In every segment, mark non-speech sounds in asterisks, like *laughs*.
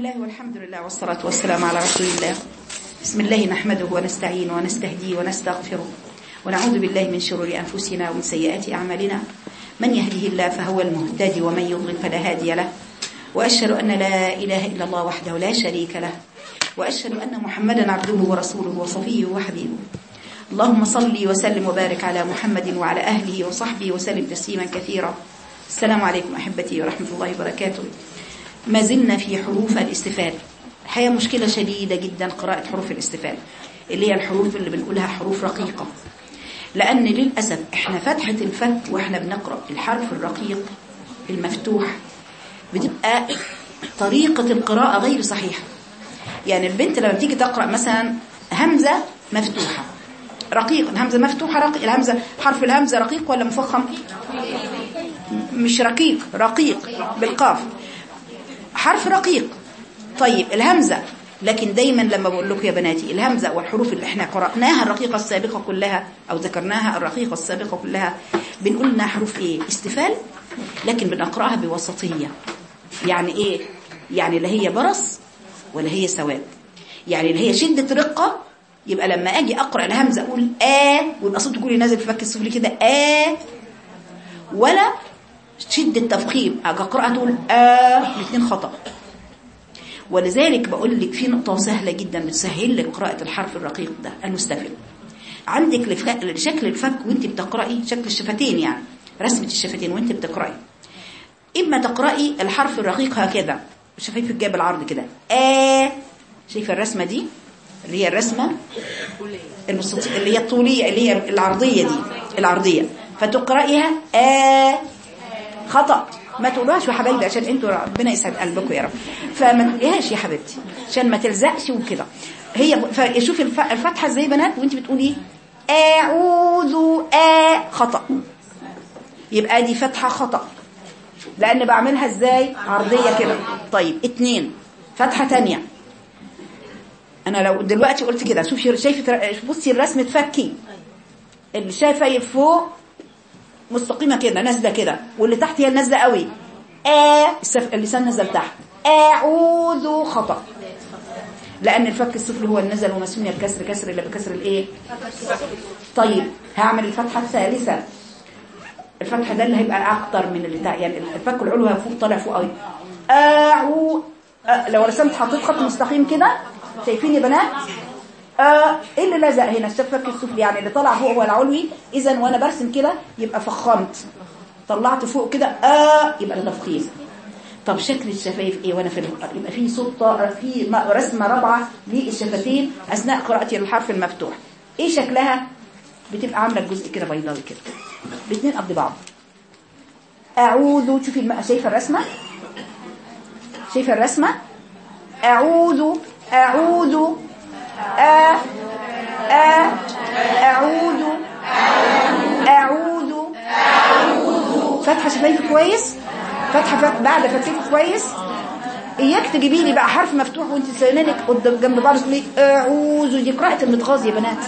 الله والحمد لله والصلاة والسلام على رسول الله. بسم الله نحمده ونستعين ونستهديه ونستغفره. ونعوذ بالله من شرور أنفسنا ومن سيئات أعمالنا. من يهده الله فهو المهتدي ومن يضلل فلا هادي له. وأشهد أن لا إله إلا الله وحده لا شريك له. وأشهد أن محمدا عبده ورسوله وصفيه وحبيبه. اللهم صل وسلم وبارك على محمد وعلى أهله وصحبه وسلم تسليما كثيرا. السلام عليكم أحبتي ورحمة الله وبركاته. ما زلنا في حروف الاستفال. الحقيقة مشكلة شديدة جدا قراءة حروف الاستفال اللي هي الحروف اللي بنقولها حروف رقيقة. لأن للأسف إحنا فتحة الفك وإحنا بنقرأ الحرف الرقيق المفتوح بتبقى طريقة القراءة غير صحيحة. يعني البنت لما بتيجي تقرأ مثلا همزة مفتوحة. رقيق الهمزة مفتوحة رقيق الهمزة حرف الهمزة رقيق ولا مفخم؟ مش رقيق رقيق بالقاف. حرف رقيق. طيب الهمزة. لكن دايما لما بقول لكم يا بناتي الهمزة والحروف اللي إحنا قرأناها الرقيقة السابقة كلها أو ذكرناها الرقيقة السابقة كلها بنقول إنها حروف إيه؟ استفال لكن بنقرأها بوسطية. يعني إيه؟ يعني لا هي برص ولا هي سواد. يعني لا هي شدة رقة. يبقى لما أجي أقرأ الهمزة أقول آ ويبقى صوت كله نازل في فك السفلي كده آ ولا شدة تفخيم أجي اقرأها تقول آ الاثنين خطأ. ولذلك بقول لك في نقطة سهلة جدا بتسهل لك قراءة الحرف الرقيق ده المستفل عندك. شكل الفك وانت بتقرأي شكل الشفتين يعني رسمة الشفتين وانت بتقرأي. إما تقرأي الحرف الرقيق هكذا شفايفك جايب العرض كده. آ شايفة الرسمة دي؟ اللي هي الرسمة اللي هي الطولية اللي هي العرضية دي العرضية. فتقرأيها آ خطأ. ما تقولوهاش يا حبايبي عشان أنتوا ربنا يسعد قلبكم يا رب. فما تقوليهاش يا حبيبتي عشان ما تلزقش وكده. هي شوفي الفتحة إزاي بنات وانت بتقولي أعوذ ا خطأ. يبقى دي فتحة خطأ. لأن بعملها إزاي؟ عرضية كده. طيب اتنين. فتحة تانية. أنا لو دلوقتي قلت كده شوفي شايفة بصي الرسمه فكي اللي شايفه فوق مستقيمة كده نازلة كده واللي تحت هي نازلة قوي. السف... اللسان نزل تحت. أعوذ خطأ. لأن الفك السفلي هو النزل ومسميه بكسر كسر اللي بكسر الإيه؟ طيب هعمل الفتحة الثالثة. الفتحة ده اللي هيبقى أكتر من اللي تحت يعني الفك العلوي فوق طالع فوق قوي اعو أه لو رسمت حطيت خط مستقيم كده شايفين يا بنات؟ آه اللي لزق هنا الشفك السفلي يعني اللي طلع فوق هو العلوي اذا وأنا برسم كده يبقى فخمت. طلعت فوق كده آه يبقى ده تفخيم طب شكل الشفايف إيه؟ وأنا في يبقى في صوت في رسمة رابعة للشفتين أثناء قراءتي للحرف المفتوح. إيه شكلها؟ بتبقى عاملة جزء كده بيضاوي كده. الاثنين قد بعض. أعوذ شوفي. شايفة الرسمة؟ شايفة الرسمة؟ أعوذ أعوذ. أ أ أعوذ أعوذ. فتحة شفايفك كويس؟ فتحة فت... بعد فتحتك كويس؟ إياك تجيبي لي بقى حرف مفتوح وأنت سنانك قدام جنب بعض تقولي أعوذ. دي قراءة المتغاظ يا بنات.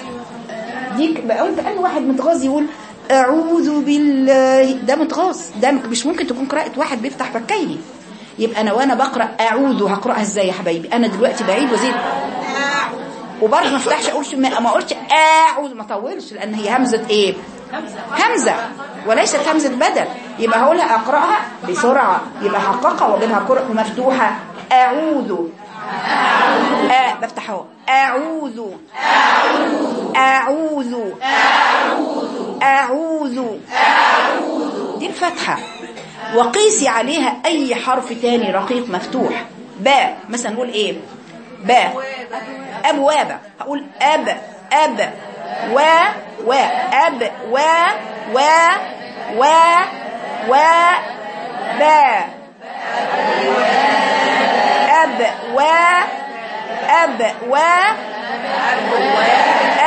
دي بقى انت أي واحد متغاظ يقول أعوذ بالله. ده متغاظ. ده مش ممكن تكون قراءة واحد بيفتح فكيه يبقى أنا وأنا بقرأ أعوذ. هقرأها إزاي يا حبايبي؟ أنا دلوقتي بعيد وزيد. وبرضه ما افتحش أقولش ما اقولش أعوذ ما اطولش لأن هي همزة إيه؟ همزة. وليست همزة بدل. يبقى هقولها أقرأها بسرعة. يبقى حققها وأجيبها مفتوحة. أعوذ. آه بفتح أهو. أعوذ. أعوذ. أعوذ. دي الفتحه وقيسي عليها أي حرف تاني رقيق مفتوح. باء مثلا نقول إيه؟ باء. أبواب هقول أب أب و و. أب و و و و با أب و أب و.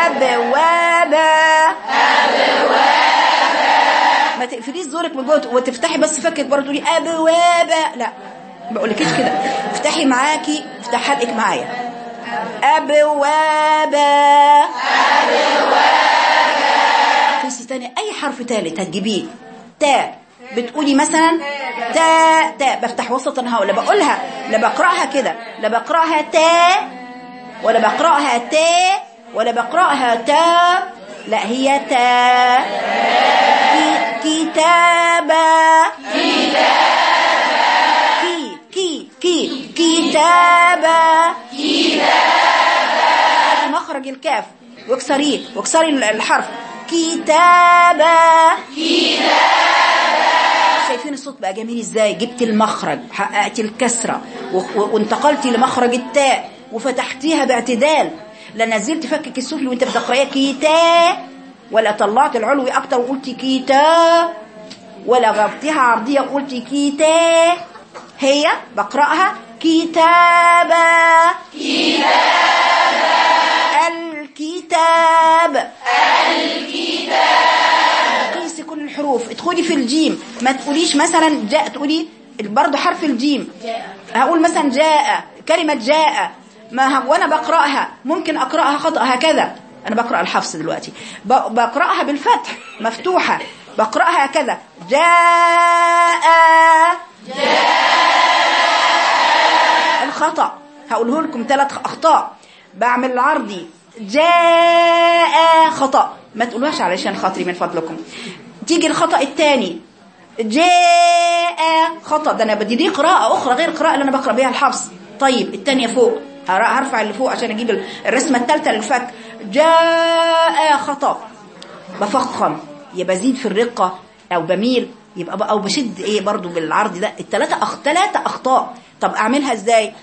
أب و با ما تقفليش زورك من جوه وتفتحي بس فكك برضه تقولي أبواب لا ما بقولكيش كده. افتحي معاكي افتح حلقك معايا. أبوابا. أبوابا. قيسي تاني أي حرف تالت هتجيبيه؟ تاء بتقولي مثلا تا تا. بفتح وسط الهاء ولا بقولها. لا بقرأها كده. لا بقرأها تا. ولا بقرأها تا. ولا بقرأها تا. لا هي تا. كي- كتابا كي كي كتابا هاتي مخرج الكاف. واكسريه واكسري الحرف. كتابا شايفين الصوت بقى جميل إزاي؟ جبت المخرج حققت الكسرة و- و- وانتقلتي لمخرج التاء وفتحتيها باعتدال. لا نزلت فكك السفلي وانت بتقرأيها كيتا ولا طلعت العلوي أكتر وقلتي كيتا ولا غبتيها عرضية وقلتي كيتا هي بقرأها. كتابا الكتاب. قيسي كل الحروف. ادخلي في الجيم. ما تقوليش مثلا جاء. تقولي برضه حرف الجيم. هقول مثلا جاء. كلمة جاء. ما وأنا بقرأها. ممكن أقرأها خطأ. هكذا. أنا بقرأ الحفص دلوقتي. بقرأها بالفتح. مفتوحة. بقرأها هكذا. جاء. الخطأ هقوله لكم ثلاث أخطاء. بعمل العرضي جاء خطأ. ما تقولوهاش علشان خاطري من فضلكم. تيجي الخطأ الثاني جاء خطأ. ده أنا بدي دي قراءة أخرى غير القراءة اللي أنا بقرأ بيها الحفص طيب الثانية فوق. هر- هرفع اللي فوق عشان أجيب ال- الرسمة الثالثة للفك. جاء خطأ. بفخم. يا بزيد في الرقة أو بميل. يبقى بقى أو بشد إيه برضو بالعرض ده. الثلاثه أخ... ثلاثة أخطاء. طب أعملها إزاي؟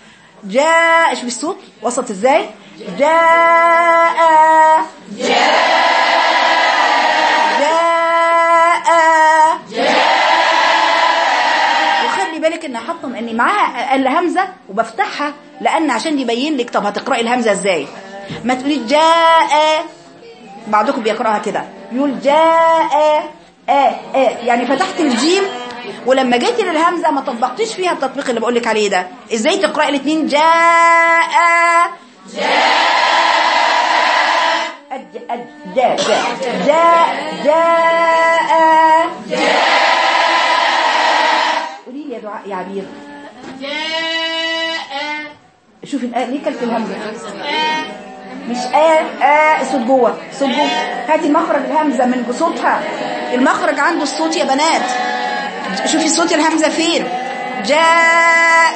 جاء إيش بالصوت؟ وسط إزاي؟ جاء جاء. وخلي بالك إن حاطه إني معاها الهمزه وبفتحها لأن عشان يبين لك طب هتقرأي الهمزة إزاي؟ ما تقولي جاء. بعضكم بيقرأها كده. يقول جاء آه آه. يعني فتحت الجيم ولما جيتي للهمزه ما طبقتيش فيها التطبيق اللي بقول لك عليه ده. إزاي تقرأي الاثنين جاء. أج جاء. جاء جاء جاء قولي لي يا دعاء يا عبير. جاء. شوفي ليه كلت الهمزة؟ مش آه آه صوت جوه صوت جوه. هاتي مخرج الهمزة من صوتها. المخرج عنده الصوت يا بنات. شوفي صوت الهمزة فين. جاء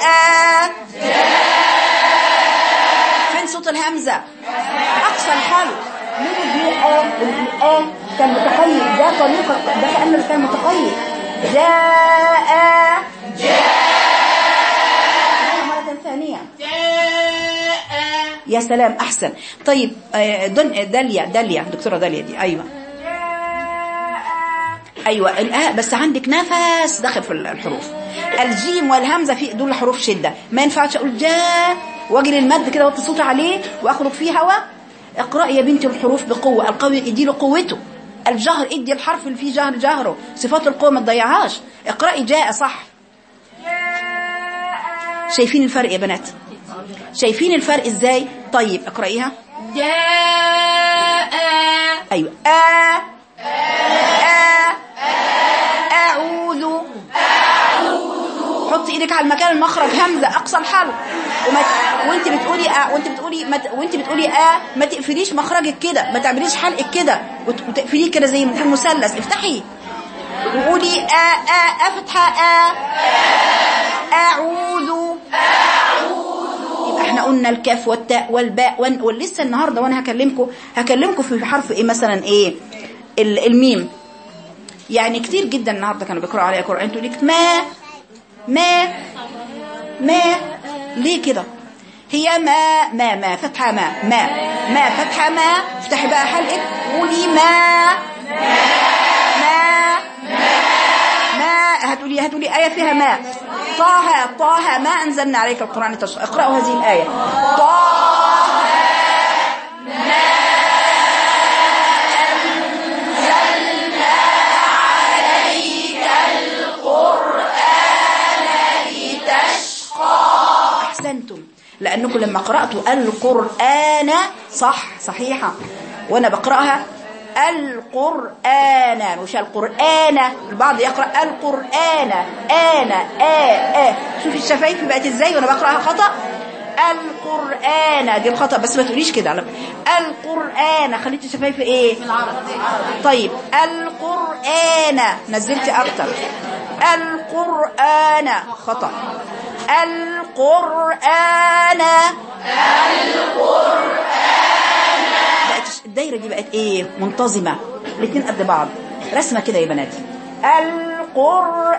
فين صوت الهمزة؟ أقصى الحل. ليه آه الآه كان متقيد ده طريقة ده كأنه كان متقيد جاء جاء مرة ثانية جاء يا سلام أحسن. طيب آه، دن داليا داليا دكتورة داليا دي. أيوه. أيوه. الآه بس عندك نفس داخل في الحروف. الجيم والهمزة في دول حروف شدة. ما ينفعش أقول جاء واجي للمد كده واطي صوتي عليه وأخرج فيه هواء اقراي يا بنتي الحروف بقوة. القوي ادي له قوته. الجهر ادي الحرف اللي فيه جهر جهره. صفات القوة ما تضيعهاش. اقراي جاء صح. شايفين الفرق يا بنات؟ شايفين الفرق إزاي؟ طيب اقرأيها. جاء. أيوه. آ آ أعوذ. حطي إيدك على المكان المخرج همزة أقصى الحرف وما وأنت بتقولي آ وأنت بتقولي ما وأنت بتقولي آ ما تقفليش مخرجك كده ما تعمليش حلقك كده وت- وتقفليه كده زي في المثلث افتحي. وقولي آ آ أفتحة آ. أعوذ. يبقى إحنا قلنا الكاف والتاء والباء ولسه النهارده وأنا هكلمكم هكلمكم في حرف إيه مثلا إيه؟ ال- الميم. يعني كتير جدا النهارده كانوا بيقرأوا عليها قرآن. تقول لك ما ما ما ليه كده؟ هي ما ما ما فتحة ما ما ما فتحة ما افتحي بقى حلقك قولي ما ما ما هتقولي هتقولي آية فيها ما. طه طه ما أنزلنا عليك القرآن تشرح اقرأوا هذه الآية. طه أحسنتم. لأنكم لما قرأتوا القرآن صح صحيحة. وأنا بقرأها القرآن. مش القرآن. البعض يقرأ القرآن. آنا آ آ. شوفي الشفايف بقت إزاي وأنا بقرأها خطأ. القرآن. دي الخطأ بس ما تقوليش كده على القرآن. خليتي الشفايف إيه؟ طيب القرآن. نزلتي أكتر. القرآن. خطأ. القرآن. بقت الدايرة دي بقت إيه؟ منتظمة. الاتنين قد بعض. رسمة كده يا بناتي القرآن.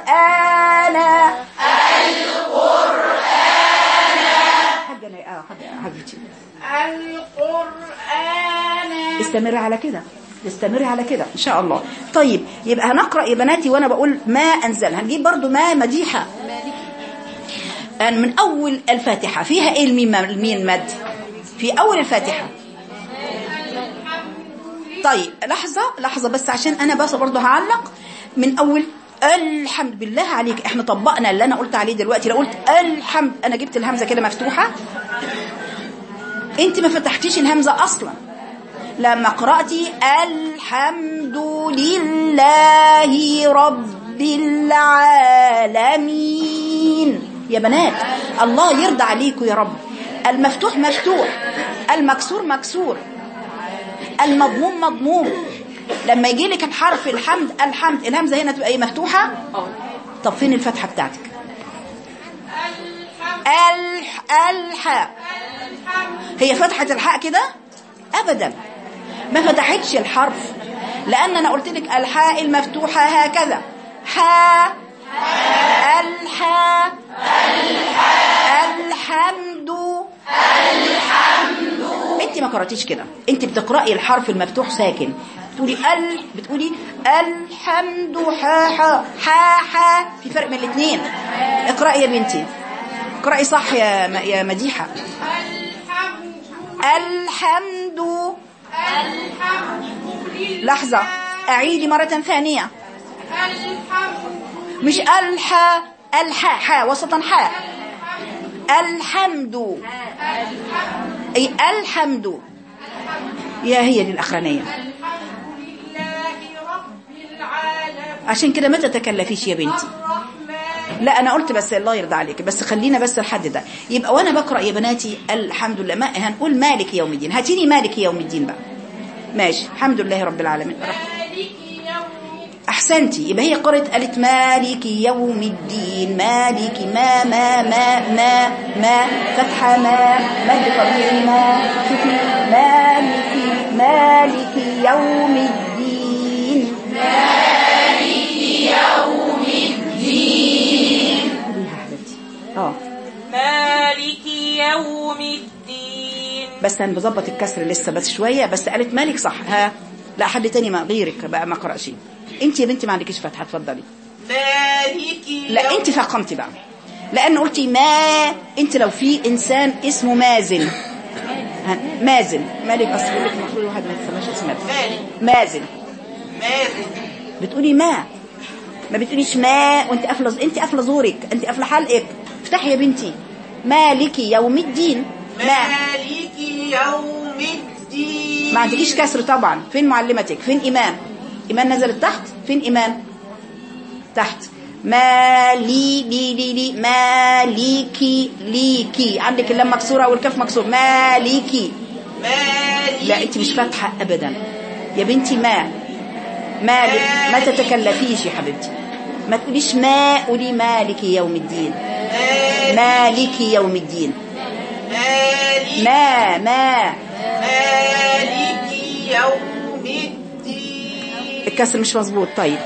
حاجة آه حاجة حبيبتي القرآن. استمري على كده. استمري على كده إن شاء الله. طيب يبقى هنقرأ يا بناتي وأنا بقول ما أنزل. هنجيب برضو ما مديحة. أن من أول الفاتحة. فيها إيه الميم الميم مد في أول الفاتحة. طيب لحظة لحظة بس عشان أنا بس برضو هعلق. من أول الحمد بالله عليك إحنا طبقنا اللي أنا قلت عليه دلوقتي لو قلت الحمد أنا جبت الهمزة كده مفتوحة. أنت ما فتحتيش الهمزة أصلا. لما قرأتي الحمد لله رب العالمين. يا بنات الله يرضى عليكم يا رب. المفتوح مفتوح المكسور مكسور. المضموم مضموم. لما يجي لك الحرف الحمد الحمد الهمزة هنا تبقى إيه؟ مفتوحة؟ طب فين الفتحة بتاعتك؟ الح الح. هي فتحة الحاء كده؟ ابدا. ما فتحتش الحرف لأن أنا قلت لك الحاء المفتوحة هكذا. حاء الحاء الحمد. انت ما قراتيش كده. انت بتقرأي الحرف المفتوح ساكن. بتقولي ال بتقولي الحمد حا حا حا حا في فرق بين الاثنين اقرأي يا بنتي. اقرأي صح يا يا مديحة. الحمد. لحظة. أعيدي مرة ثانية. مش الحا الحا حا وسطا حا الحمد. أي الحمد. يا هي دي الأخرانية عشان كده ما تتكلفيش يا بنتي. لا أنا قلت بس الله يرضى عليك. بس خلينا بس الحد ده. يبقى وأنا بقرأ يا بناتي الحمد لله. ما هنقول مالك يوم الدين. هاتيني مالك يوم الدين بقى. ماشي. الحمد لله رب العالمين. أحسنتي. يبقى هي قرأت قالت مالك يوم الدين. مالك ما ما ما ما ما فتحة ما مد طبيعي ما شوفي مالك مالك يوم الدين. خديها حبيبتي آه مالك يوم الدين. بس أنا بظبط الكسر لسه بس شوية. بس قالت مالك صح. ها. لا حد تاني ما غيرك بقى ما قرأش. انت يا بنتي ما عندكيش فتحه اتفضلي مالك لا انت فقمتي بقى. لأن قلتي ما انت لو في إنسان اسمه مازن. مازن. مالك أصل لك المفروض الواحد ما يسماش اسمه. مالك مازن. مالك بتقولي ما. ما بتقوليش ما وانت قافلة انت قافلة زورك انت قافلة حلقك. افتحي يا بنتي. مالك يوم الدين. ما. مالك يوم الدين. ما عندكيش كسر طبعا. فين معلمتك؟ فين ايمان إيمان نزلت تحت؟ فين إيمان؟ تحت. مالي لي لي لي ماليكي ليكي. عندك اللام مكسورة والكاف مكسور. ماليكي. مالك لا أنت مش فاتحة ابدا. يا بنتي ما. ما ما تتكلفيش يا حبيبتي. ما تقوليش ما قولي مالك يوم الدين. مالك يوم الدين. مالك ما ما. مالك يوم الدين. الكسر مش مظبوط طيب.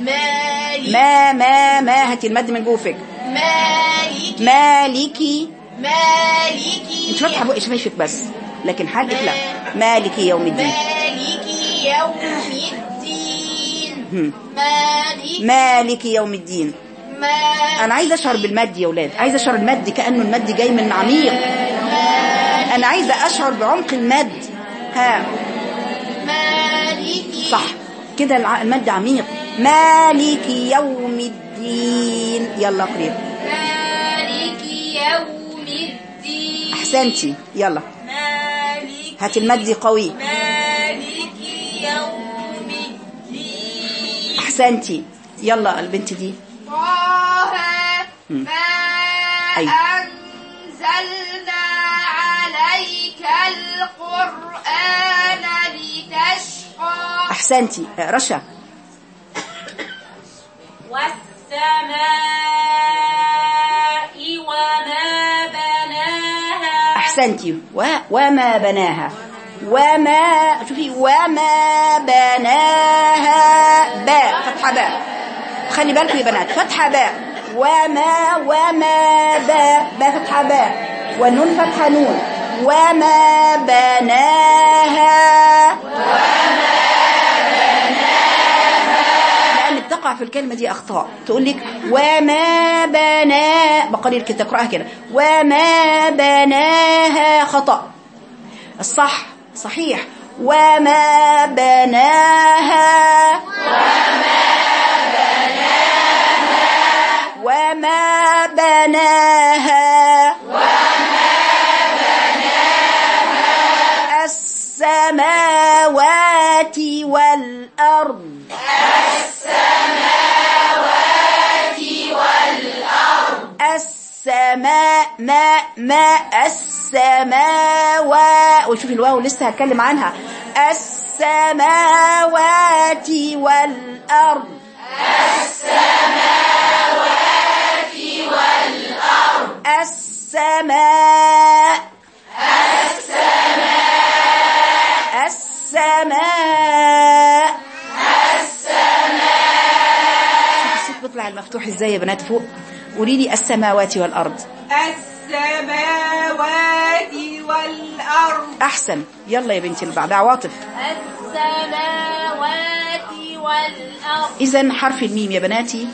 مالك. ما ما ما هاتي المد من جوفك. مالك. مالكي. مالك انت فاتحه بقى شفايفك بس؟ لكن حالك لا. مالكي يوم الدين. مالك يوم الدين. هم. مالك مالك يوم الدين. مالك أنا عايزة اشعر بالمد يا ولاد. عايزة اشعر المد كأنه المد جاي من عميق. أنا عايزة اشعر بعمق المد. ها. مالك صح. كده المد عميق. مالك يوم الدين. يلا قريب مالك يوم الدين. أحسنتي. يلا. مالك هات المد قوي. مالك يوم أحسنتي. يلا البنت دي. طه. ما أي. أنزلنا عليك القرآن لتشقى أحسنتي. آه، رشا. والسماء وما بناها. أحسنتي. و... وما بناها. وما شوفي وما بناها. باء فتحة باء. خلي بالكم يا بنات. فتحة باء. وما وما باء. باء فتحة باء. والنون فتحة نون. وما بناها. لأن بتقع في الكلمة دي أخطاء. تقول لك وما بنا بقرير كده تقرأها كده. وما بناها خطأ. الصح صحيح. وما بناها وما بناها السماوات والأرض السماء ما ما السماوات. وشوفي الواو لسه هتكلم عنها. السماوات والأرض. السماء. السماء. شوفي الصوت بيطلع المفتوح إزاي يا بنات فوق؟ قولي لي السماوات والأرض. السماوات والأرض. أحسن. يلا يا بنتي بعدها عواطف. السماوات والأرض. إذا حرف الميم يا بناتي.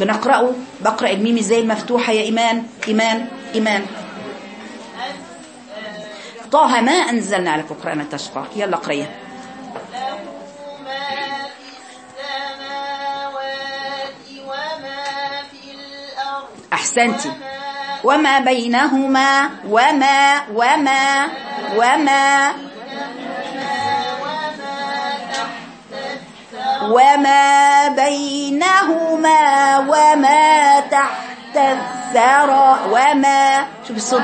بنقرأه بقرأ الميم إزاي المفتوحة يا إيمان. إيمان إيمان. طه ما أنزلنا على القرآن تشقى. يلا اقرأيها. أحسنتي. وما بينهما وما وما وما وما بينهما وما تحت الثرى وما. شوف الصوت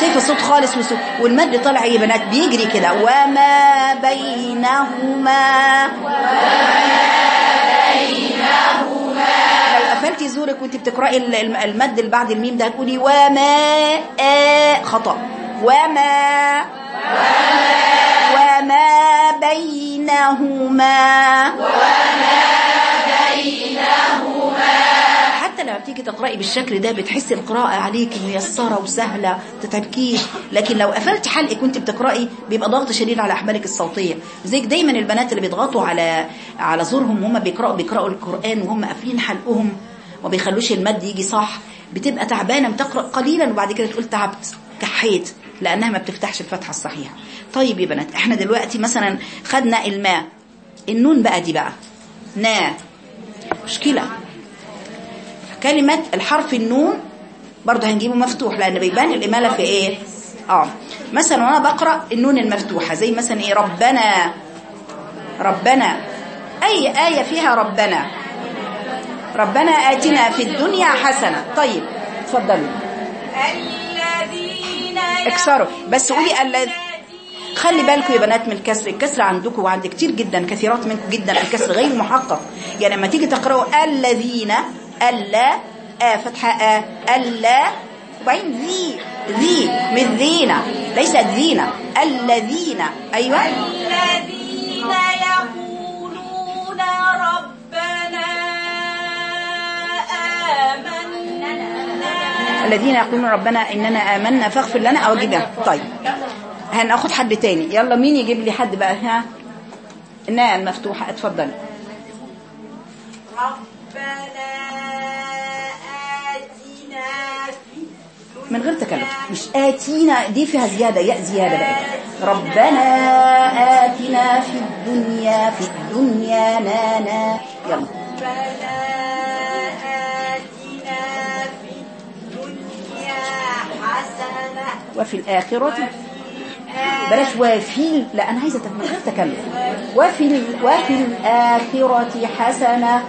شايف الصوت خالص والصوت والمد طالع يا بنات بيجري كده. وما بينهما لو قفلتي زورك وانت الم- المد اللي بعد الميم ده هتقولي وما آ خطأ. وما وما بينهما. حتى لما بتيجي تقرأي بالشكل ده بتحسي القراءة عليك ميسرة وسهلة تتعبكيش لكن لو قفلت حلقك وانت بتقرأي بيبقى ضغط شديد على أحبالك الصوتية. زيك دايما البنات اللي بيضغطوا على على زورهم وهم بيقرأوا بيقرأوا القرآن وهم قافلين حلقهم. وما بيخلوش المد يجي صح بتبقى تعبانة بتقرأ قليلا وبعد كده تقول تعبت كحيت لأنها ما بتفتحش الفتحة الصحيحة. طيب يا بنات إحنا دلوقتي مثلا خدنا الماء النون بقى دي بقى نا مشكلة. كلمة الحرف النون برضه هنجيبه مفتوح لأن بيبان الإمالة في إيه؟ آه. مثلا وأنا بقرأ النون المفتوحة زي مثلا إيه؟ ربنا ربنا. أي آية فيها ربنا. ربنا آتنا في الدنيا حسنة. طيب اتفضلوا. اكسروا. بس قولي الذي خلي بالكم يا بنات من الكسر الكسر عندكم وعند كتير جدا كثيرات منكم جدا الكسر غير محقق. يعني لما تيجي تقرأوا الذين ألا آ فتحة آ ألا وبعدين ذي ذي من ذينا ليست ذينا الذين. أيوة. الذين يقولون ربنا آمنا. الذين يقولون ربنا إننا آمنا فاغفر لنا أو أجيبها طيب. هناخد حد تاني. يلا مين يجيب لي حد بقى؟ ها؟ الناء المفتوحة اتفضلي ربنا آتنا في من غير تكلف. مش آتينا دي فيها زيادة ياء زيادة بقى. ربنا آتنا في الدنيا في الدنيا نانا. يلا. وفي الآخرة. بلاش وفي لا أنا عايزة تف- من غير وفي وفي الآخرة حسنة.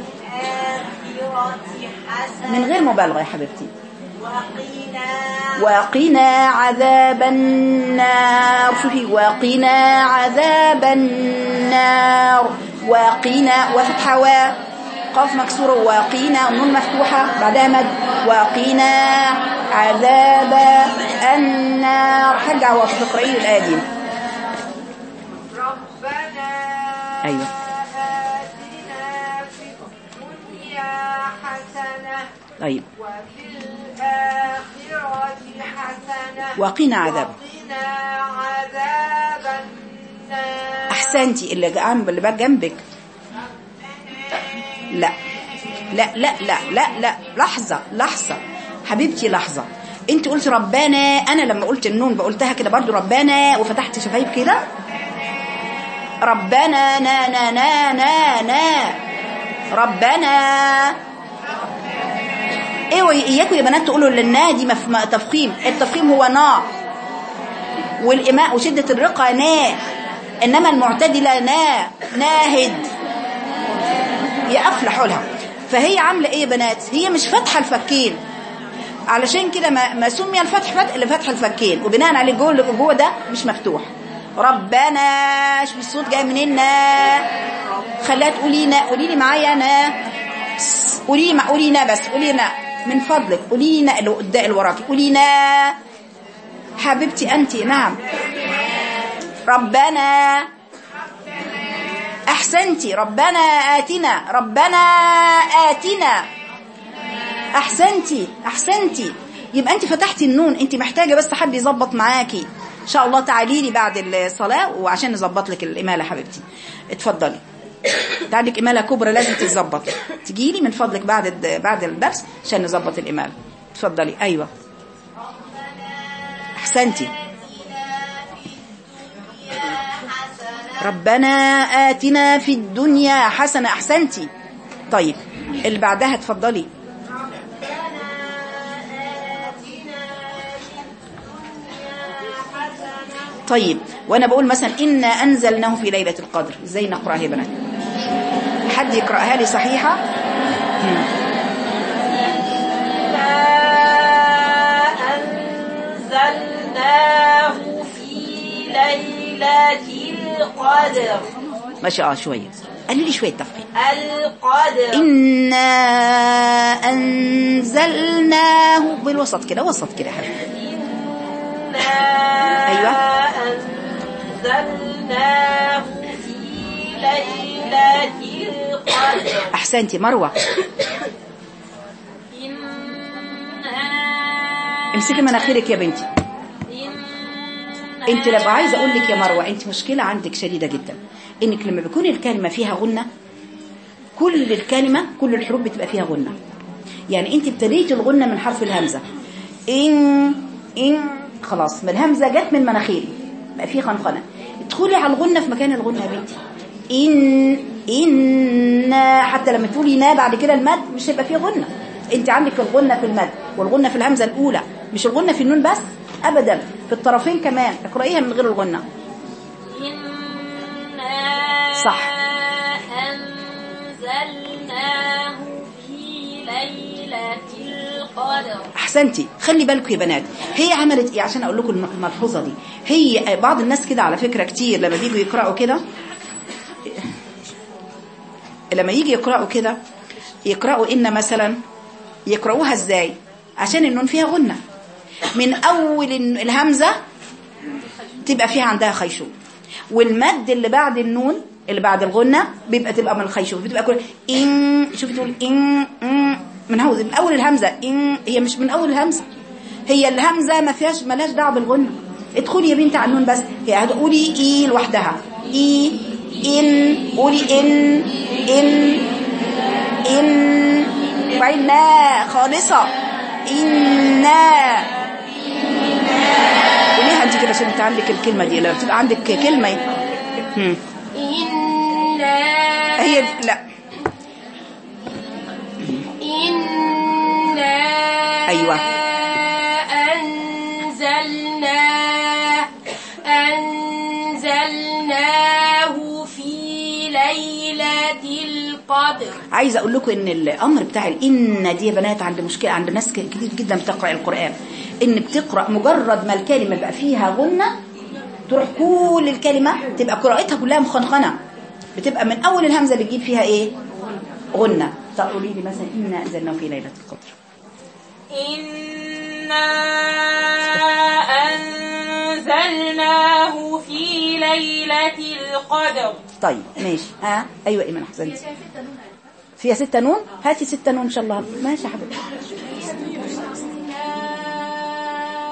من غير مبالغة يا حبيبتي. وقنا عذاب النار. شوفي وقنا عذاب النار. وقنا وفتحة و قاف مكسورة. وقنا نون مفتوحة. بعدها مد. وقنا عذاب النار هرجع وتقرأي الآية دي. ربنا أيوة. آتنا في الدنيا حسنة طيب. وفي الآخرة حسنة وقنا عذاب. وقنا عذاب النار. أحسنتي اللي جنب اللي بقى جنبك. لا. لا لا لا لا لا لحظة لحظة. حبيبتي لحظة. انت قلت ربنا أنا لما قلت النون بقولتها كده برضو ربنا وفتحت شفايف كده. ربنا نا نا نا نا نا. ربنا أيوه اياكم يا بنات تقولوا للنا دي تفخيم. التفخيم هو نا. والإماء وشدة الرقة نا. إنما المعتدلة نا. ناهد. هي أفلح لها فهي عاملة إيه يا بنات؟ هي مش فاتحة الفكين. علشان كده ما, ما سمي الفتح فتح لفتح الفكين. وبناء عليه جوه اللي جوه ده مش مفتوح. ربنا شوف الصوت جاي منين؟ خليها تقولي نا. قولي لي معايا نا. قولي لي مع- قولي نا بس. قولي نا. من فضلك. قولي لي نا اللي قدام اللي وراكي قولي نا. حبيبتي أنت نعم. ربنا. أحسنتي. ربنا آتنا. ربنا آتنا. أحسنتي أحسنتي. يبقى أنت فتحتي النون أنت محتاجة بس حد يظبط معاكي. إن شاء الله تعالي لي بعد الصلاة وعشان نظبط لك الإمالة حبيبتي. اتفضلي. إنت عندك إمالة كبرى لازم تتظبط. تجي لي من فضلك بعد بعد الدرس عشان نظبط الإمالة اتفضلي. أيوه. أحسنتي. ربنا آتنا في الدنيا حسنة. أحسنتي. طيب اللي بعدها اتفضلي. طيب وأنا بقول مثلا إنا أنزلناه في ليلة القدر إزاي نقرأها يا بنات حد يقرأها لي صحيحة؟ أنزلناه في ليلة القدر ما شاء الله شوية. قالي لي شوية تفقيه القدر إنا أنزلناه بالوسط كده وسط كده حبيبي. إنا أيوة. أنزلناه في ليلة القدر أحسنتي مروة. امسكي مناخيرك يا بنتي. انت لما عايزة أقول لك يا مروة انت مشكلة عندك شديدة جدا. إنك لما بيكون الكلمة فيها غنه كل الكلمة كل الحروف بتبقى فيها غنه يعني انت ابتديتي الغنه من حرف الهمزة. إن إن خلاص ما الهمزه جت من مناخيري. بقى في خنخنه ادخلي على الغنة في مكان الغنة يا بنتي. إن إن حتى لما تقولي نا بعد كده المد مش هيبقى فيه غنة. أنت عندك الغنة في المد والغنة في الهمزة الأولى. مش الغنة في النون بس ابدا. في الطرفين كمان. اقرأيها من غير الغنة. إنا صح. أنزلناه في ليلة أحسنتي. خلي بالكم يا بنات هي عملت إيه؟ عشان أقول لكم الم- الملحوظه دي. هي بعض الناس كده على فكرة كتير لما بيجوا يقرأوا كده لما يجي يقرأوا كده يقرأوا إن مثلا يقرأوها إزاي؟ عشان النون فيها غنه من أول الهمزة تبقى فيها عندها خيشوم. والمد اللي بعد النون اللي بعد الغنة بيبقى تبقى من الخيشوم. بتبقى كل إن شوفي تقول إن من هو من أول الهمزة. إن هي مش من أول الهمزة. هي الهمزة ما فيهاش ملهاش دعوة بالغنة ادخلي يا بنتي على النون بس. هي هتقولي إي لوحدها. إي إن قولي إن إن إن. وبعدين نا خالصة. إنا قوليها أنت كده عشان أنت عندك الكلمة دي. لما تبقى عندك. إنا هي لا. إنا أيوة. أنزلناه أنزلناه في ليلة القدر. عايزة أقول لكم إن الأمر بتاع الإن دي يا بنات عند مشكلة عند ناس كتير جدا بتقرأ القرآن. إن بتقرأ مجرد ما الكلمة بقى فيها غنة تروح كل الكلمة تبقى قراءتها كلها مخنخنة. بتبقى من أول الهمزة بتجيب فيها إيه؟ غنة طب قولي لي مثلا إنا أنزلناه في ليلة القدر. إنا أنزلناه في ليلة القدر. طيب ماشي. ها أيوه إيمان احسنتي فيها ستة نون. هاتي ستة نون إن شاء الله. ماشي يا حبيبتي.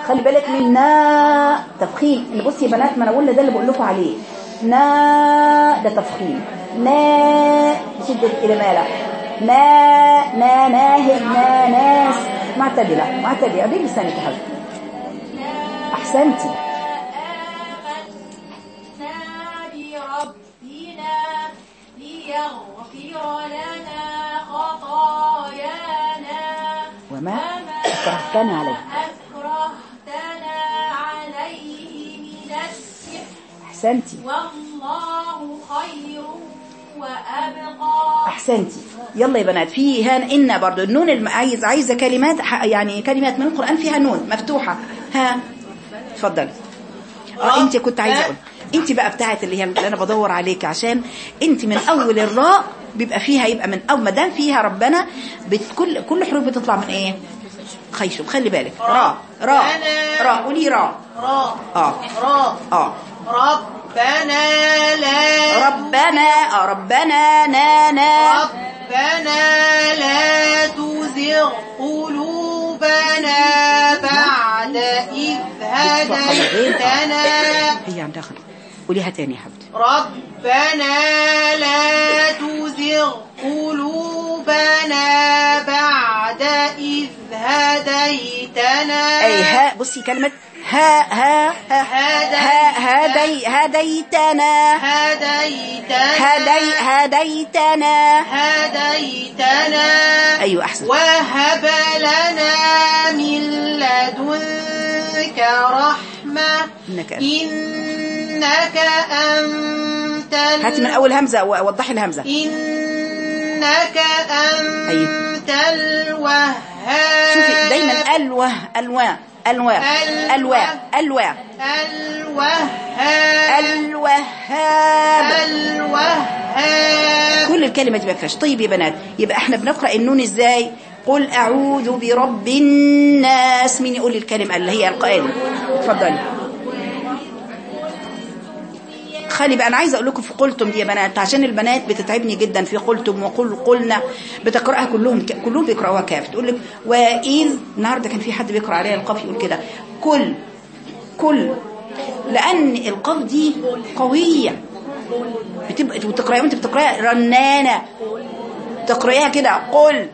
خلي بالك من نا تفخيم. بصي يا بنات ما أنا بقول ده اللي بقول لكم عليه. نا ده تفخيم. نا شدة إلى مالا نا نا ناهد نا ناس. معتدلة. معتدلة. دي لسانك يا خطايانا وما أكرهتنا عليه. أحسنتي. والله خير وأبقى. أحسنتي. يلا يا بنات في هان إن برضو النون الم... عايز عايزة كلمات يعني كلمات من القرآن فيها نون مفتوحة. ها؟ اتفضلي آه أنت كنت عايزة أقول. أنت بقى بتاعت اللي هي اللي أنا بدور عليك عشان أنت من أول الراء بيبقى فيها يبقى من أول ما دام فيها ربنا. كل كل حروف بتطلع من إيه؟ خيشم خلي بالك. راء. راء. راء. قولي راء. را آه. را آه. ربنا لا ربنا ربنا نانا ربنا لا تزغ قلوبنا بعد إذ هديتنا. هي عندها خلق قوليها تاني يا حبيبتي. ربنا لا تزغ قلوبنا بعد إذ هديتنا. أي ها بصي كلمة ها ها ها ها هدي هديتنا. هديتنا. هدي هديتنا. هديتنا. أيوه أحسن. وهب لنا من لدنك رحمة. أنت. إنك أنت هاتي من أول همزة ووضحي الهمزة. إنك أنت الوهاب. شوفي دايما الوه الواه الواه الواه الواه الوهاب. الوهاب. الوهاب. كل الكلمة دي ما فيهاش طيب يا بنات يبقى إحنا بنقرأ النون إزاي؟ قل أعوذ برب الناس. مين يقول الكلمة اللي هي القائل اتفضلي. خلي بقى أنا عايزة أقول لكم في قلتم دي يا بنات عشان البنات بتتعبني جدا في قلتم وقل قلنا بتقرأها كلهم كلهم بيقرأوها كاف تقول لك وإذ النهارده كان في حد بيقرأ عليها القاف يقول كده كل كل لأن القاف دي قوية. بتبقى وتقرأيها وأنت بتقرأيها رنانة. تقرأيها كده قل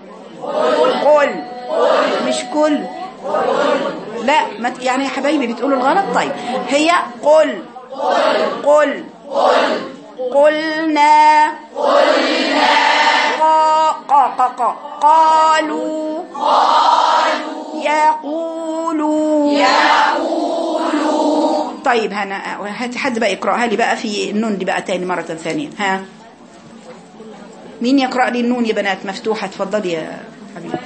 قل مش كل لا يعني يا حبايبي بتقولوا الغلط؟ طيب هي قل قل. قلنا قلنا. قا. قالوا قالوا. يقولوا. يقولوا طيب هنا هاتي حد بقى يقرأها لي بقى في النون دي بقى تاني مرة ثانية. ها. مين يقرأ لي النون يا بنات؟ مفتوحة اتفضلي يا حبيبي.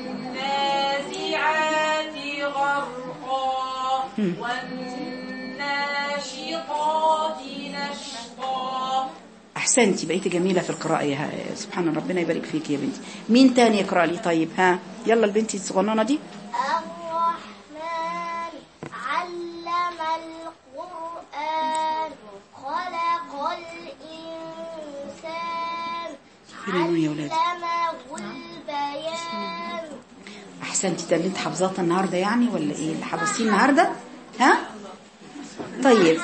النازعات غرقا. أحسنتي بقيتي جميلة في القراءة يا سبحان ربنا يبارك فيك يا بنتي. مين تاني يقرأ لي؟ طيب ها يلا البنت الصغننه دي. الرحمن علم القرآن خلق الإنسان علمه البيان. أحسنتي ده اللي انت حافظاها النهارده يعني ولا إيه؟ اللي حافظتيه النهارده؟ ها؟ طيب.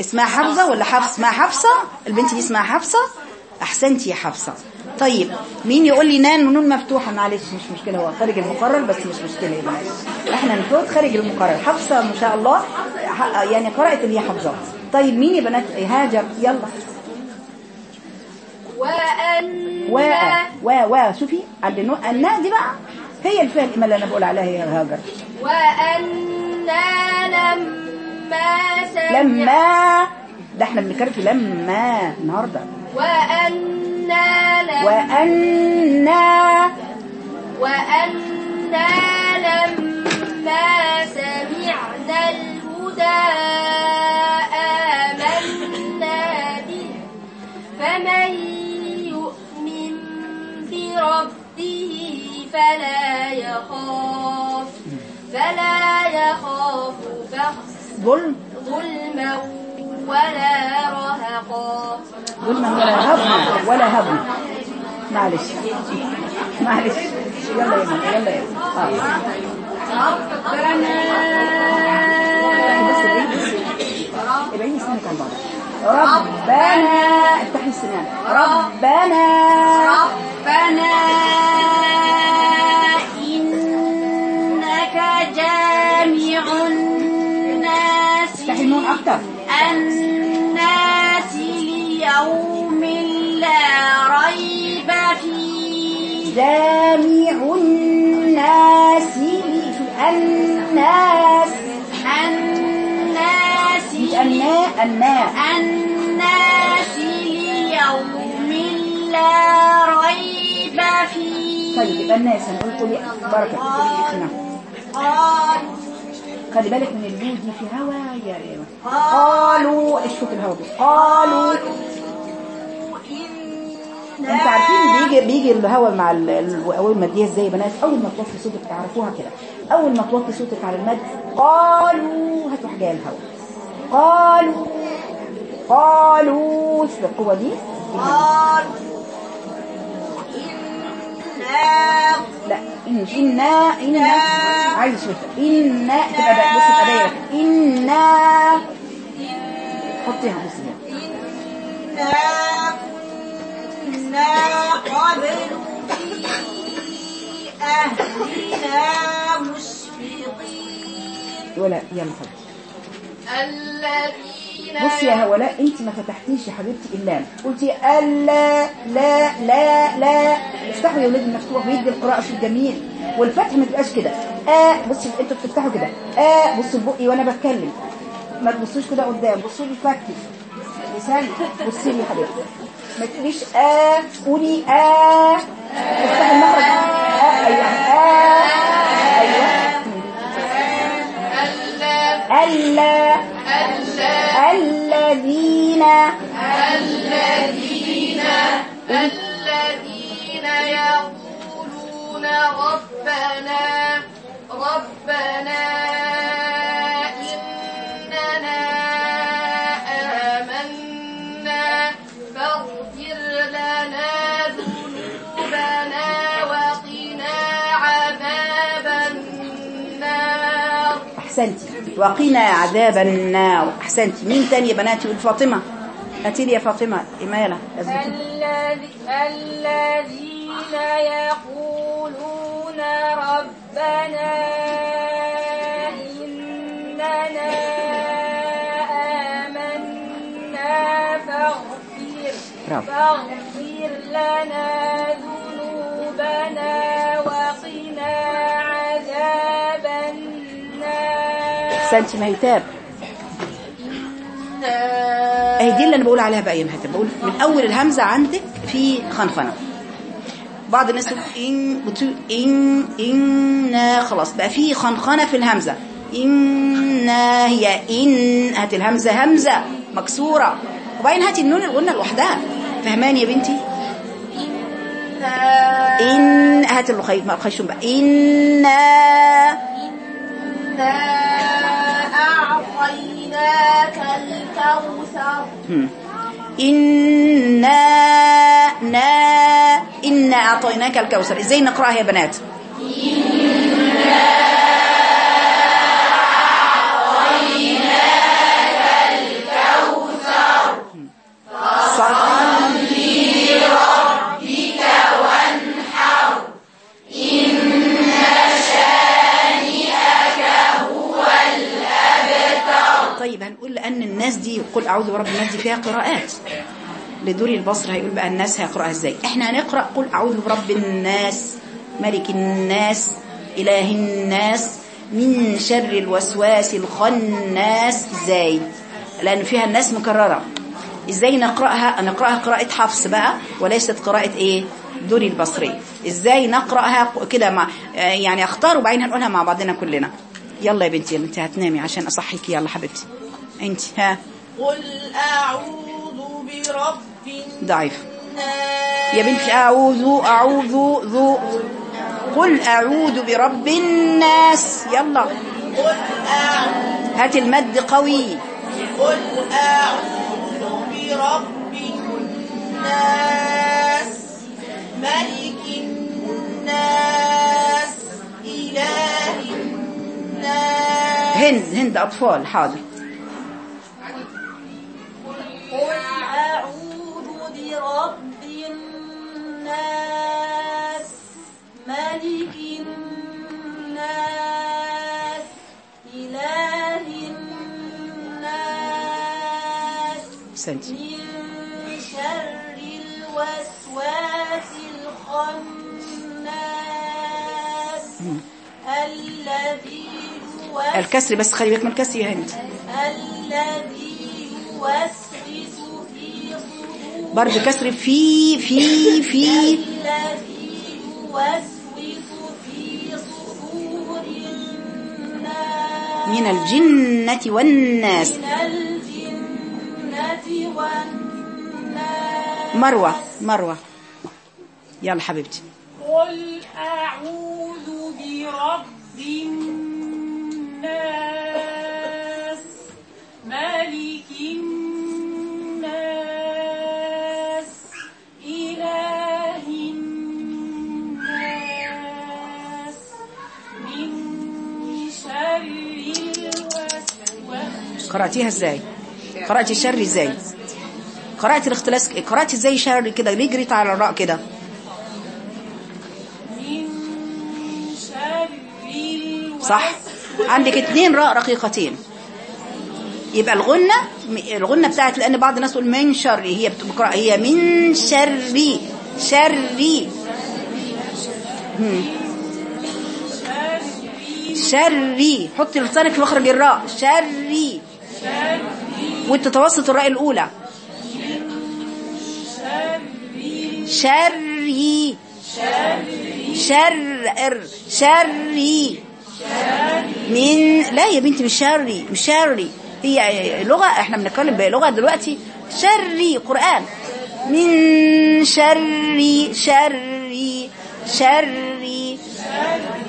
اسمها حفظة ولا حفص اسمها حفصة؟ البنت دي اسمها حفصة؟ احسنتي يا حفصة. طيب مين يقول لي نان ونون مفتوحة؟ معلش مش مشكلة هو خارج المقرر بس مش مشكلة يا بنات إحنا نفوت خارج المقرر. حفصة ما شاء الله يعني قرأت اللي هي حفظة. طيب مين يا بنات؟ هاجر يلا. وأن و و و شوفي عند الناء دي بقى هي الفهم اللي أنا بقول عليها يا هاجر. وأنا لما سمع لما ده إحنا بنتكلم في لما النهارده. وأنا لم وأنا وأنا لما سمعنا الهدى آمنا به. فمن يؤمن بربه فلا يخاف فلا يخاف بخس ظلم. ظلما ولا رهقا. ظلما ولا هضما ولا هضما معلش. معلش. يلا يا ماما يلا يا. آه. ابعدي سنك عن بعض. ربنا. افتحي السنان. ربنا. ربنا. جامع الناس لي- الناس الناس الناس الناس ليوم لا ريب فيه. طيب يبقى الناس هنقول قولي بركة. نعم. قالوا خلي بالك من اليو دي في هوا يا قالوا اشفط الهوا. قالوا انت عارفين بيجي بيجي الهوا مع اول ما تديها إزاي يا بنات؟ أول ما توطي صوتك تعرفوها كده. أول ما توطي صوتك على المد قالوا هتروح جاية الهوا. قالوا قالوا شوف القوة دي. قالوا لا إن إنا إنا عايز شوف إنا تبقى بقى بصي تبقى دايرة. إنا حطيها بصي هنا. كنا قبل في أهلنا مشفقين. ولا يلا حبيبتي. الذين بصي يا هولاء انت ما فتحتيش يا حبيبتي اللام قلتي ألا لا لا لا. افتحوا يا ولاد المفتوح ويدي القراءة شيء جميل والفتح ما تبقاش كده. آه بصي أنتوا بتفتحوا كده. آه بصوا لبقي وأنا بتكلم. ما تبصوش كده قدام. بصوا لي فكي. لساني. بصي لي يا حبيبتي. ما تقوليش آه قولي آه افتحي المخرج آه أيوه. آه أيوه. ألا الذين الذين الذين يقولون ربنا احسنتي وقنا عذاب النار. احسنتي مين تاني يا بناتي والفاطمة؟ هاتي لي يا اثبتي الذي- الذين يقولون ربنا إننا آمنا فاغفر. فاغفر لنا ذنوبنا وقنا احسنتي مهتاب اهي دي اللي أنا بقول عليها بقى يا مهتاب بقول من أول الهمزة عندك في خنخنة. بعض الناس تقول إن بتقول إن إن خلاص. بقى في خنخنة في الهمزة. إن هي إن. هات الهمزة همزة مكسورة. وبعدين هاتي النون الغنه لوحدها. فهماني يا بنتي؟ إن. هات الخيط ما بقى إنا أعطيناك الكوثر. إنا نا إنا أعطيناك الكوثر. إزاي نقرأها يا بنات؟ صح الناس دي قل أعوذ برب الناس دي فيها قراءات. لدوري البصر هيقول بقى الناس هيقرأها إزاي؟ إحنا هنقرأ قل أعوذ برب الناس ملك الناس إله الناس من شر الوسواس الخناس إزاي لأن فيها الناس مكررة. إزاي نقرأها؟ نقرأها قراءة حفص بقى وليست قراءة إيه؟ دوري البصري إزاي نقرأها؟ كده مع يعني أختار وبعدين هنقولها مع بعضنا كلنا. يلا يا بنتي انت هتنامي عشان أصحيكي. يلا حبيبتي. انت ها قل أعوذ برب ضعيف. الناس. يا بنتي أعوذ أعوذ ذو. قل أعوذ برب الناس. يلا. قل أعوذ هات المد قوي. قل أعوذ برب الناس. ملك الناس. إله الناس. هند هند أطفال حاضر. قل أعوذ برب الناس ملك الناس إله الناس من شر الوسواس الخناس. الذي الكسر بس خلي بالك من الكسر يا هند. الذي يوسوس برضه كسر في في في. الذي يوسوس في صدور الناس من الجنة والناس من الجنة والناس. مروة مروة. يلا حبيبتي. قل أعوذ برب الناس ملك الناس. قرأتيها إزاي؟ قرأتي الشر إزاي؟ قرأتي الاختلاس قرأتي إزاي شر كده؟ ليه جريت على الراء كده؟ صح. عندك اتنين راء رقيقتين. يبقى الغنة الغنة بتاعت لأن بعض الناس تقول من شر هي بتقرأ هي من شر شر. هم. شري. حطي لسانك في مخرج الراء. شري. وتتوسط الراء الأولى. شري. شر. شري. من لا يا بنتي مش شري. مش شري. هي لغة إحنا بنتكلم بلغة دلوقتي. شري قرآن. من شري شري شري. الوسواس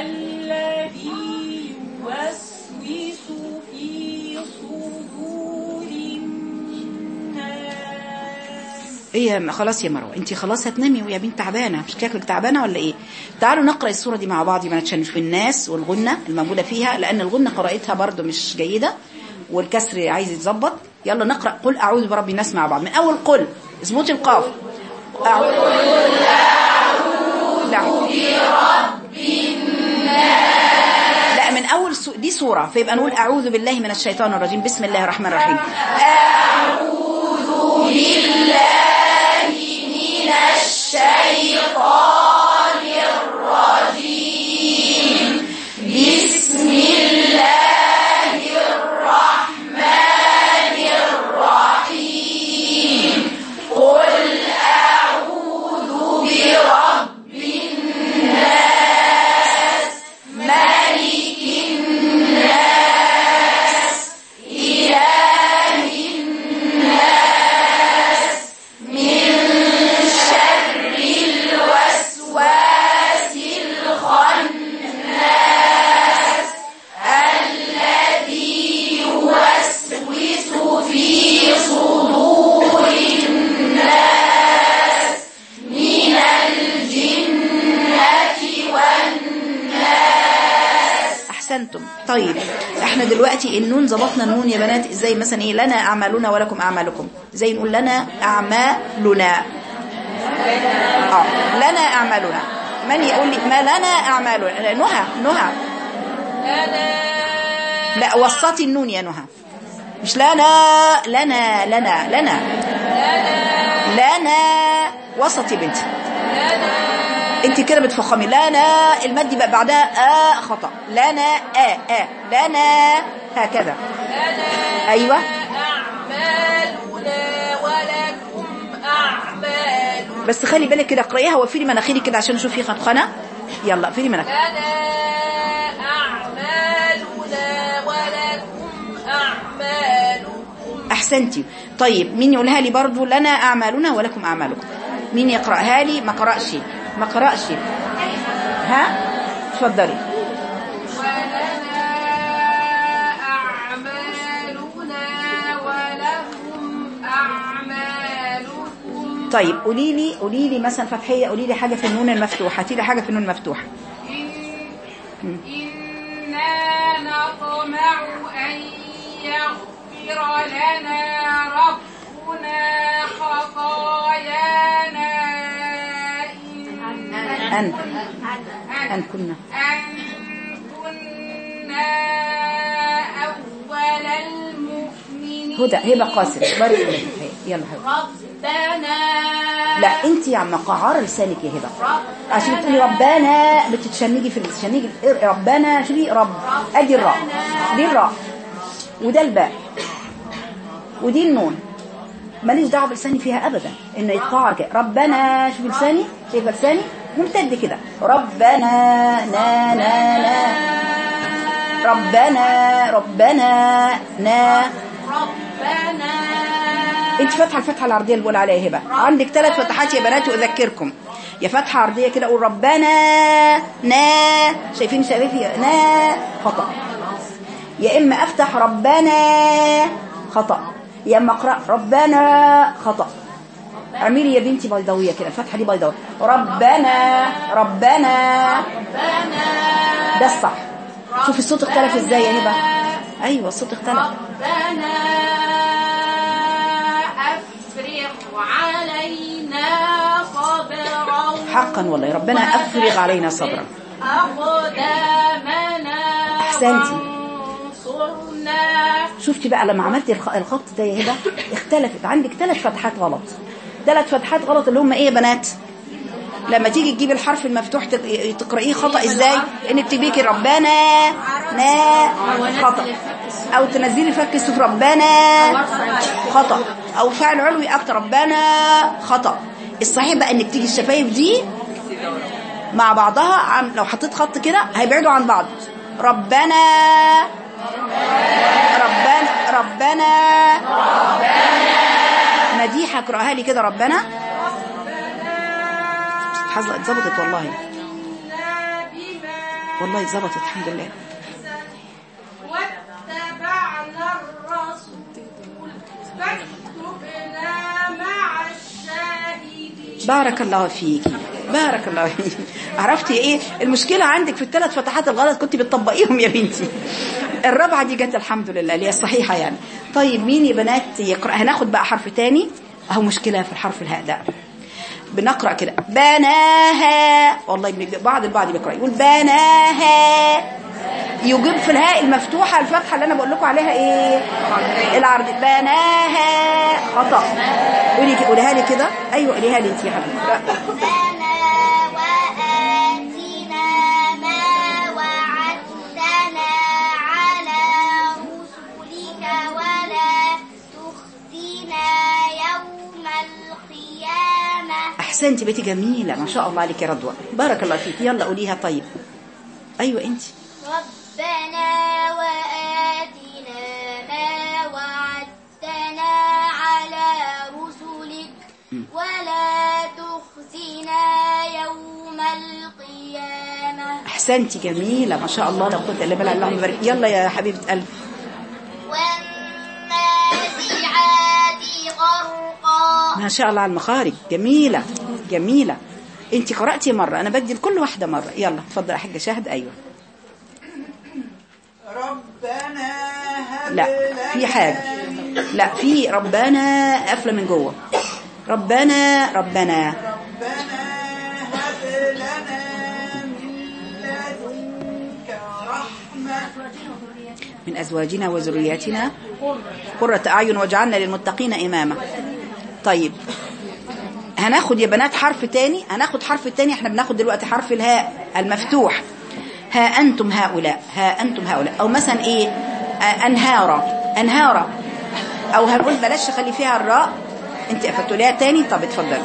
الذي يوسوس في صدور الناس. إيه خلاص يا مروة انت خلاص هتنامي ويا بنت تعبانة. مش شكلك تعبانة ولا إيه؟ تعالوا نقرأ السورة دي مع بعض ما في الناس والغنة الموجودة فيها لأن الغنة قراءتها برضو مش جيدة والكسر عايز يتظبط. يلا نقرأ قل أعوذ برب الناس مع بعض. من أول قل اظبطي القاف. أعوذ برب لا من أول سو... دي سورة فيبقى نقول أعوذ بالله من الشيطان الرجيم. بسم الله الرحمن الرحيم. احسنتم ظبطنا النون يا بنات إزاي مثلا إيه لنا أعمالنا ولكم أعمالكم. زي نقول لنا أعمالنا. آه لنا أعمالنا. من يقول لي ما لنا أعمالنا؟ نهى نهى. لا وسطي النون يا نهى. مش لنا لنا لنا لنا. لنا. وسطي بنتي انت كده بتفخمي. لنا المد بقى بعدها آ خطأ. لنا آ آ. لنا هكذا. أيوة. أعمالنا ولكم أعمالكم بس خلي بالك كده اقرأيها وقفلي مناخيري كده عشان نشوف في خنخنة. يلا اقفلي مناخيري لنا أعمالنا ولكم أعمالكم. أحسنتي. طيب مين يقولها لي برضو؟ لنا أعمالنا ولكم أعمالكم. مين يقرأها لي؟ ما قرأش. ما قرأش. ها؟ اتفضلي ولنا أعمالنا ولهم أعمالكم طيب قولي لي قولي لي مثلا فتحية قولي لي حاجة في النون المفتوحة هاتي لي حاجة في النون المفتوحة. إن إنا نطمع أن يغفر لنا ربنا خطايانا. ان ان كنا. أن كنا أول المؤمنين هدى هبه قاسم بارك الله. يلا هبه ربنا لا انت يا عم قعار لسانك يا هبة. عشان بتقولي ربنا بتتشنجي في التشنجي ربنا شوفي رب. ادي الراء. دي الراء. وده الباء. ودي النون. ماليش دعوة بلساني فيها ابدا. ان يتقعر كده. ربنا شوفي لساني. شايفة لساني؟ ممتد كده. ربنا نا نا نا. ربنا ربنا نا. ربنا. انت فاتحة الفتحة العرضية اللي بقول عليها هبه عندك ثلاث فتحات يا بنات اذكركم يا فتحة عرضية كده أقول ربنا نا. شايفين شايفين نا. خطأ. يا إما أفتح ربنا خطأ. يا إما أقرأ ربنا خطأ. اعملي يا بنتي بيضاويه كده الفتحه دي بيضاويه ربنا ربنا. ده الصح. شوفي الصوت اختلف إزاي يا هبه أيوه الصوت اختلف. ربنا أفرغ علينا صبرا. حقا والله. ربنا أفرغ علينا صبرا. أقدامنا أحسنتي. وانصرنا. شفتي بقى لما عملتي الخ- الخط ده يا هبة؟ اختلفت. عندك ثلاث فتحات غلط. ثلاث فتحات غلط اللي هم إيه يا بنات؟ لما تيجي تجيبي الحرف المفتوح تق- تقرأيه خطأ إزاي؟ انك تبيكي ربنا نا خطأ. أو تنزلي فك السوف ربنا خطأ. أو فعل علوي أكتر ربنا خطأ. الصحيح بقى إنك تيجي الشفايف دي مع بعضها لو حطيت خط كده هيبعدوا عن بعض. ربنا ربنا ربنا مديحة اقرأها لي كده ربنا. حظ اتظبطت والله. والله اتظبطت الحمد لله. واتبعنا الرسول فاكتبنا مع الشاهدين. بارك الله فيك. بارك الله فيك. عرفتي إيه؟ المشكلة عندك في الثلاث فتحات الغلط كنت بتطبقيهم يا بنتي. الرابعة دي جت الحمد لله اللي هي الصحيحة يعني. طيب مين يا بنات؟ يقرأ هناخد بقى حرف تاني. أهو مشكلة في الحرف الهاء ده. بنقرأ كده. بناها. والله بعض البعض بيقرأ. يقول بناها. يجيب في الهاء المفتوحة الفتحة اللي أنا بقول لكم عليها إيه؟ العرض. بناها. خطأ. قولي قوليها لي كده. أيوة قوليها لي أنت يا حبيبتي. أحسنتي بيتي جميلة ما شاء الله عليك يا رضوى. بارك الله فيك. يلا قوليها طيب. أيوة أنت. ربنا وآتنا ما وعدتنا على رسلك. ولا تخزنا يوم القيامة. أحسنتي جميلة ما شاء الله. لا قوة إلا بالله اللهم بارك. يلا يا حبيبة قلبي. والنازعات غرقا. ما شاء الله على المخارج. جميلة. جميلة. انت قرأتي مرة أنا بدي لكل واحدة مرة. يلا اتفضل يا حاجة شاهد. أيوه. ربنا هب لا في حاجة. لا في ربنا قافلة من جوه. ربنا ربنا. ربنا هب لنا من لدنك رحمة. من أزواجنا وذرياتنا قرة أعين واجعلنا للمتقين إماما. طيب. هناخد يا بنات حرف تاني هناخد حرف تاني إحنا بناخد دلوقتي حرف الهاء المفتوح. ها أنتم هؤلاء ها أنتم هؤلاء. أو مثلا إيه؟ أنهارا أنهارا أو هنقول بلاش تخلي فيها الراء. أنت أفتوليها تاني؟ طب اتفضلي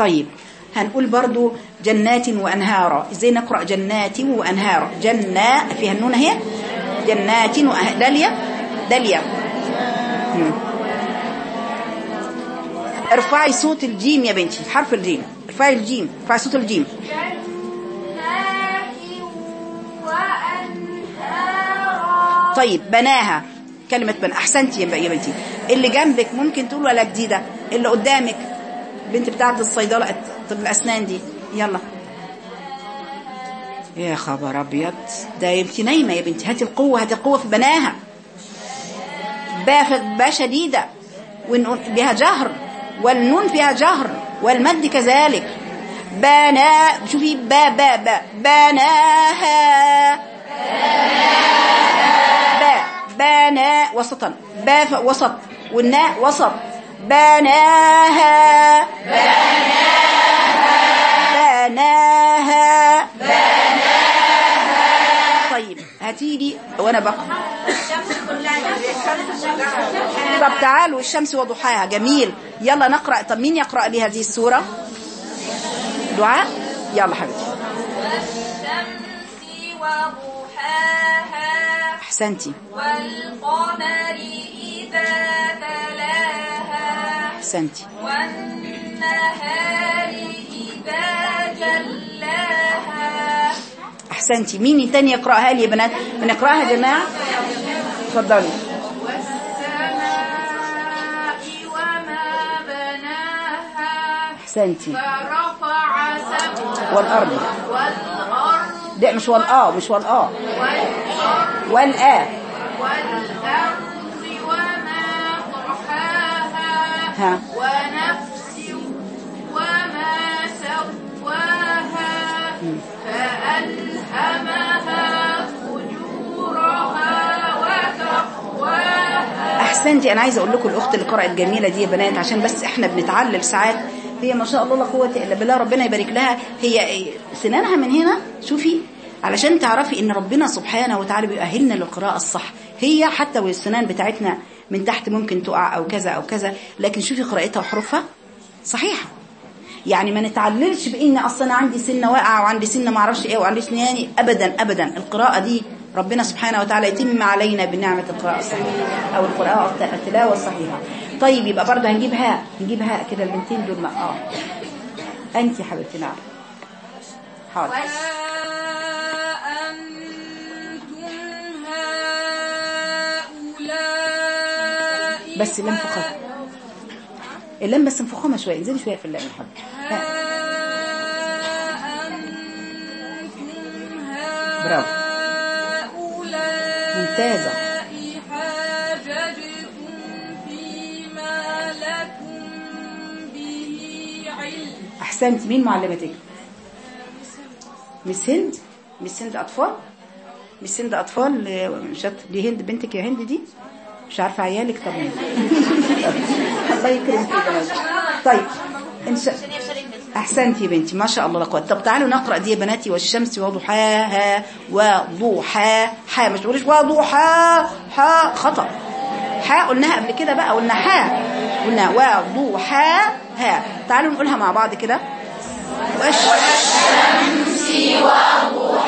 طيب هنقول برضو جنات وأنهارا إزاي نقرأ جنات وأنهارا جنة فيها النون اهي جنات. داليا؟ داليا. ارفعي صوت الجيم يا بنتي حرف الجيم. ارفعي الجيم ارفعي صوت الجيم. طيب بناها. كلمة بنا أحسنتي يا بنتي. اللي جنبك ممكن تقول ولا جديدة؟ اللي قدامك. بنت بتاعت الصيدلة طب الأسنان دي. يلا. يا خبر أبيض. ده بنتي نايمة يا بنتي. هاتي القوة هاتي القوة في بناها. با شديدة. والنون بها جهر. والنون فيها جهر. والمد كذلك. بنا شوفي با با با بناها. با بنا وسطا. با وسط. والناء وسط. بناها. بناها. طيب هاتيلي وأنا بقرأ. طب تعالوا الشمس وضحاها. جميل. يلا نقرأ. طب مين يقرأ لي هذه السورة؟ دعاء. يلا حبيبتي. والشمس وضحاها. أحسنتي. والقمر إذا تلاها أحسنتي. والنهار إذا جلاها. أحسنتي. مين تاني يقرأها لي يا بنات؟ بنقرأها يا جماعة؟ اتفضلي والسماء وما بناها أحسنتي. فرفع سمكها والأرض. والأرض ده مش والآ مش والآ والأرض والآ والأرض وما طحاها ها. ونفس وما سواها فألهمها فجورها وتقواها. أحسنتي أنا عايزة أقول لكم الأخت اللي قرأت جميلة دي يا بنات عشان بس إحنا بنتعلل ساعات. هي ما شاء الله لا قوة إلا بالله ربنا يبارك لها. هي سنانها من هنا شوفي علشان تعرفي إن ربنا سبحانه وتعالى بيؤهلنا للقراءة الصح. هي حتى والسنان بتاعتنا من تحت ممكن تقع أو كذا أو كذا لكن شوفي قراءتها وحروفها صحيحة. يعني ما نتعللش بإن أصلا عندي سنه واقعه وعندي سنه ما أعرفش إيه وعندي سناني ابدا ابدا. القراءة دي ربنا سبحانه وتعالى يتم علينا بنعمة القراءة الصحيحة أو القراءة التلاوة الصحيحة. طيب يبقى برضه هنجيب هاء نجيب هاء كده البنتين دول ما آه انت يا حبيبتي نعم حاضر بس اللام فخامه اللام بس مفخمه شوية انزلي شوية في اللام ها. برافو. ممتازة. احسنتي مين معلمتك؟ مس هند. مس هند أطفال. مس هند أطفال آه، شط. دي هند بنتك يا هند دي. مش عارفة عيالك؟ طب؟ *laughs* الله يكرمك طيب إن شاء أحسنتي يا بنتي. ما شاء الله قوه طب تعالوا نقرأ دي يا بناتي. والشمس وضحاها وضحى حا مش تقوليش وضحى حا خطا حا قلناها قبل كده بقى قلنا حا قلنا وضحاها تعالوا نقولها مع بعض كده. والشمس الصاد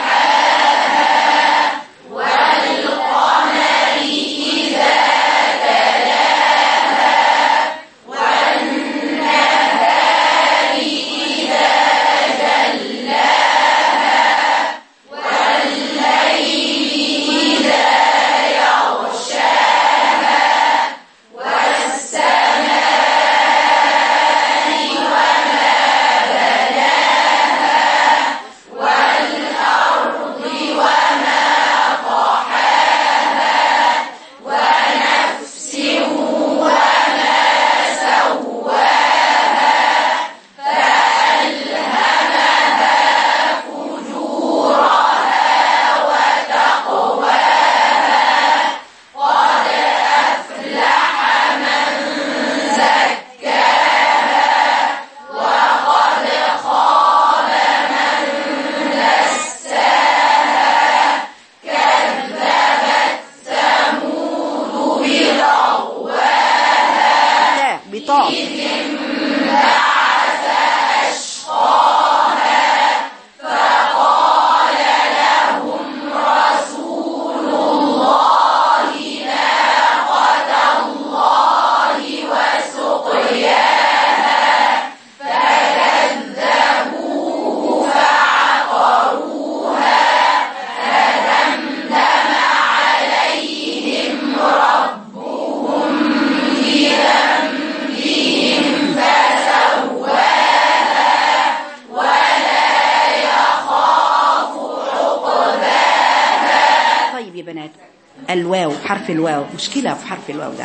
مشكلة في حرف الواو ده.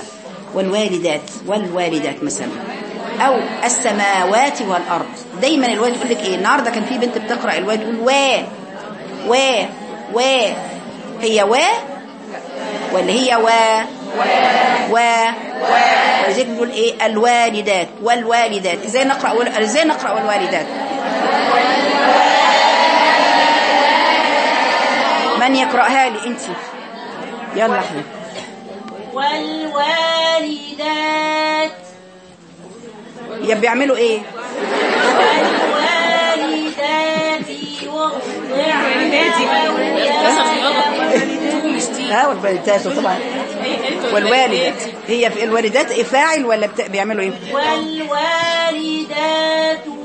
والوالدات والوالدات مثلا. أو السماوات والأرض. دايما الواد يقول لك إيه؟ النهاردة كان في بنت بتقرأ الواد تقول وا وا وا. هي وا؟ ولا هي وا؟ وا. ولذلك بنقول إيه؟ الوالدات والوالدات. إزاي نقرأ وال- إزاي نقرأ والوالدات؟ من يقرأها لي؟ أنت يلا حبيبي والوالدات. يا بيعملوا إيه؟ والوالدات يرضعن ها والوالدات طبعا. والوالدات. هي في الوالدات فاعل ولا. بيعملوا إيه؟ والوالدات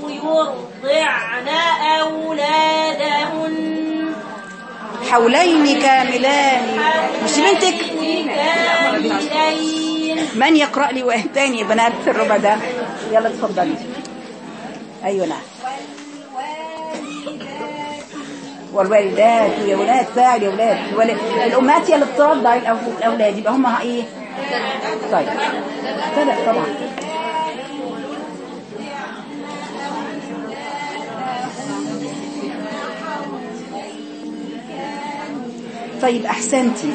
يرضعن أولادهن. حولين كاملان. مش بنتك؟ من يقرأ لي واحد تاني يا بنات في الربع ده يلا اتفضلي أيوه نعم والوالدات يا ولاد فاعل يا ولاد. الأمهات هي اللي بترضع الأولاد يبقى هم إيه؟ طيب. ابتدأ طبعا. طيب أحسنتي.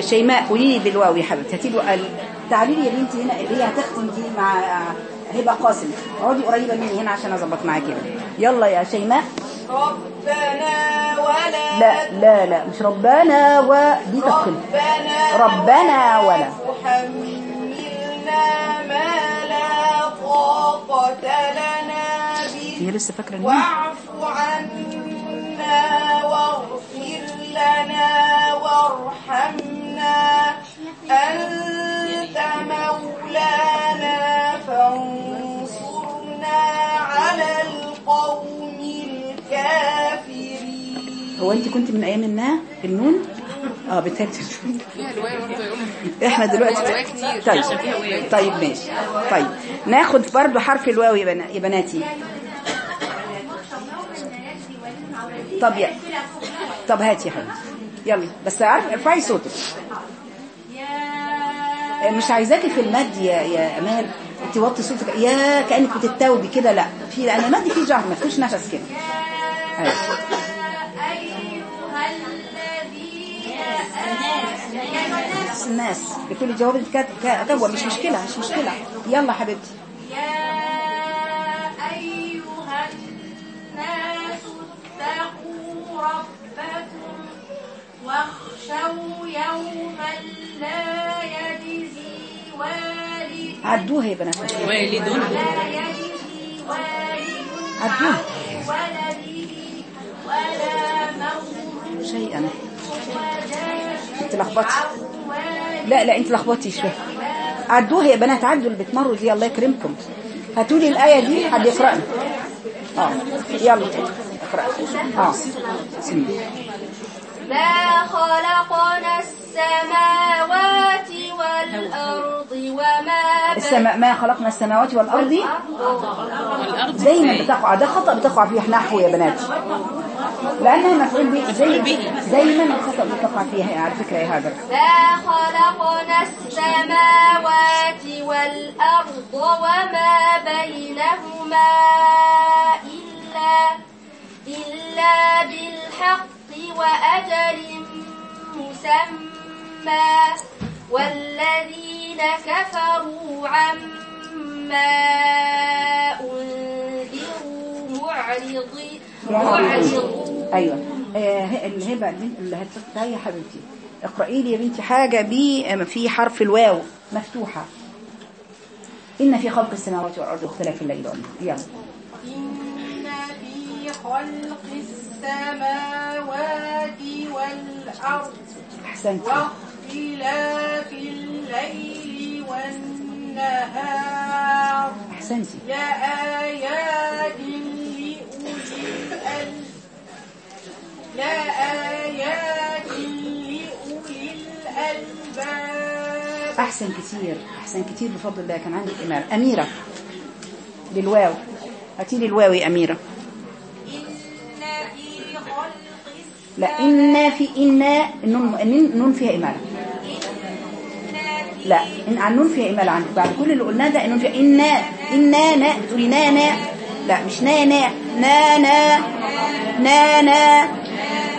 شيماء قولي لي بالواو يا حبيبتي. هاتي له ال- تعالي لي يا بنتي هنا اللي هي هتختم دي مع هبه قاسم. اقعدي قريبة مني هنا عشان أظبط معاكي. كده يلا يا شيماء. ربنا ولا لا لا لا مش ربنا ودي تفخيم ربنا ربنا ولا تحملنا ما لا طاقة لنا به. هي لسه فاكرة إن واعف عنا أنت الكافرين. هو انت كنت من أيام النا النون آه بتكتب إحنا دلوقتي طيب. طيب ماشي. طيب. ناخد برضو حرف الواو يا بناتي. طب يا طب هاتي يا حبيبتي يلا. بس عارف ارفعي صوتك. مش عايزاكي في المد يا يا أمال. توطي صوتك. يا كأنك بتتوبي كده. لا. في لأن المد فيه جهر ما فيهوش نفس كده نفس الناس. بكل جواب كوى مش مشكلة مش مشكلة. يلا حبيبتي. يا أيها الناس اتقوا ربكم واخشوا يوما لا يجزي والد عدوها يا بنات. لا يجزي والد عن ولده ولا مولود شيئا. ولا انت لخبطتي والد لا لا انت لخبطتي شوية عدوها يا بنات. عدوا اللي بتمروا دي الله يكرمكم. هاتوا لي الآية دي حد يقرأني آه يلا. اقرأ. ما خلقنا السماوات والأرض وما السماء ما خلقنا السماوات والأرض دايما بتقع. ده خطأ بتقع فيه نحو يا بنات. لأنها مفعول به زي دايما الخطأ بتقع فيها. على فكرة يا هاجر. ما خلقنا السماوات والأرض وما بينهما إلا إلا بالحق وأجل مسمى. والذين كفروا عما أنذروا معرضي معرضون. أيوه. آه البنت اللي هتفتحها يا حبيبتي. اقرأي لي يا بنتي حاجة ب في حرف الواو مفتوحة. إن في خلق السماوات والأرض واختلاف الليل والنهار. يلا. خلق السماوات والأرض أحسنت. واختلاف الليل والنهار. أحسنت. لآيات لأولي الألباب لآيات لأولي الألباب. أحسن كتير. أحسن كتير بفضل الله. كان عندك إمام أميرة. للواو هاتي لي الواو يا أميرة. لا إن في إن النون فيها إمالة لا إن النون فيها إمالة عندك. بعد كل اللي قلناه ده النون فيها إن إن نا تقولي نا نا. لا مش نا نا. نا نا. نا نا.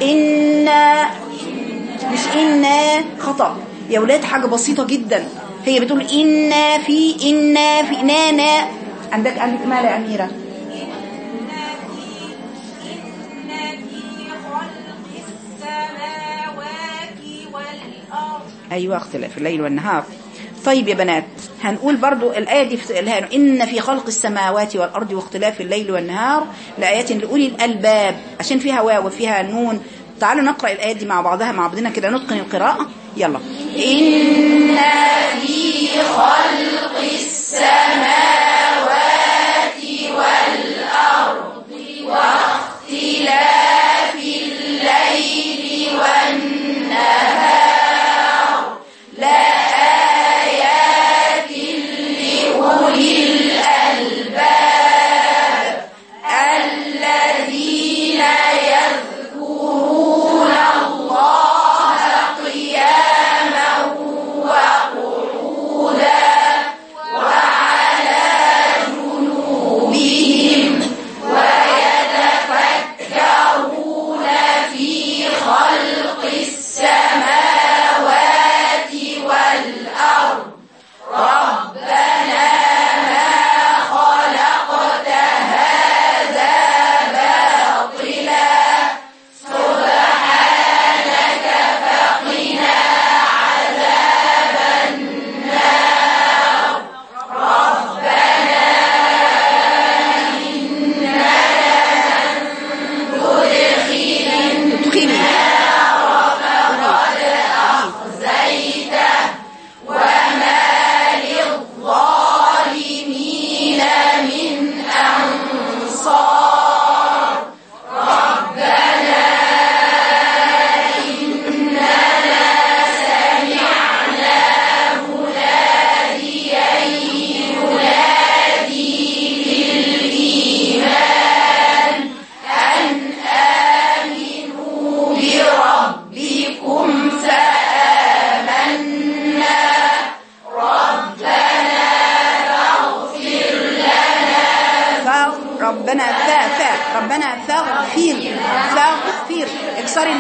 إن مش إن خطأ. يا ولاد حاجة بسيطة جدا. هي بتقول إن في إن في نا نا. عندك عندك إمالة يا أميرة. أيوة اختلاف الليل والنهار. طيب يا بنات هنقول برضو الآية دي في إن في خلق السماوات والأرض واختلاف الليل والنهار لآيات لأولي الألباب عشان فيها واو وفيها نون. تعالوا نقرأ الآيات دي مع بعضها مع بعضنا كده نتقن القراءة. يلا. إن في خلق السماوات والأرض واختلاف الليل والنهار.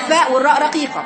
الفاء والراء رقيقة.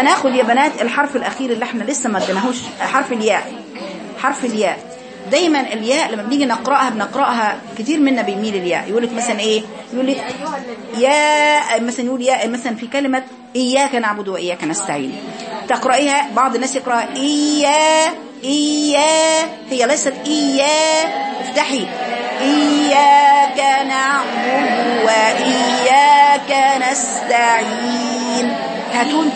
هناخد يا بنات الحرف الأخير اللي إحنا لسه ما اديناهوش حرف الياء حرف الياء. دايما الياء لما بنيجي نقرأها بنقرأها كتير منا بيميل الياء يقول لك مثلا إيه؟ يقول لك يا مثلا يقول يا مثلا في كلمة إياك نعبد وإياك نستعين. تقرأيها بعض الناس يقرأ إيا إيا هي ليست إيا. افتحي. إياك نعبد وإياك نستعين. هاتون.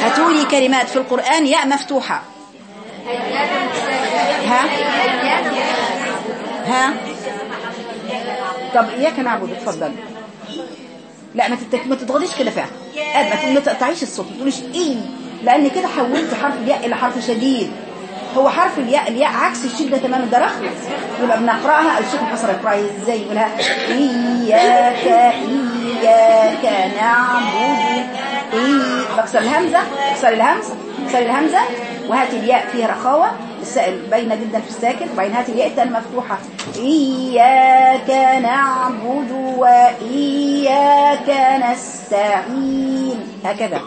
هاتولي كلمات في القرآن ياء مفتوحة. ها؟ ها؟ طب إياك نعبد اتفضل. لا ما تضغطيش كده فيها آه، ما تقطعيش الصوت ما تقوليش إيه. لأن كده حولت حرف الياء إلى حرف شديد. هو حرف الياء الياء عكس الشدة تماما ده رخم. يبقى بنقرأها الشيخ الحصر يقرأها إزاي يقولها؟ إياك إياك نعبد. إي بكسر الهمزة بكسر الهمزة بكسر الهمزة وهات الياء فيها رخاوة السائل باينة جدا في الساكن وبعدين هات الياء التانية مفتوحة. إياك نعبد وإياك نستعين. هكذا.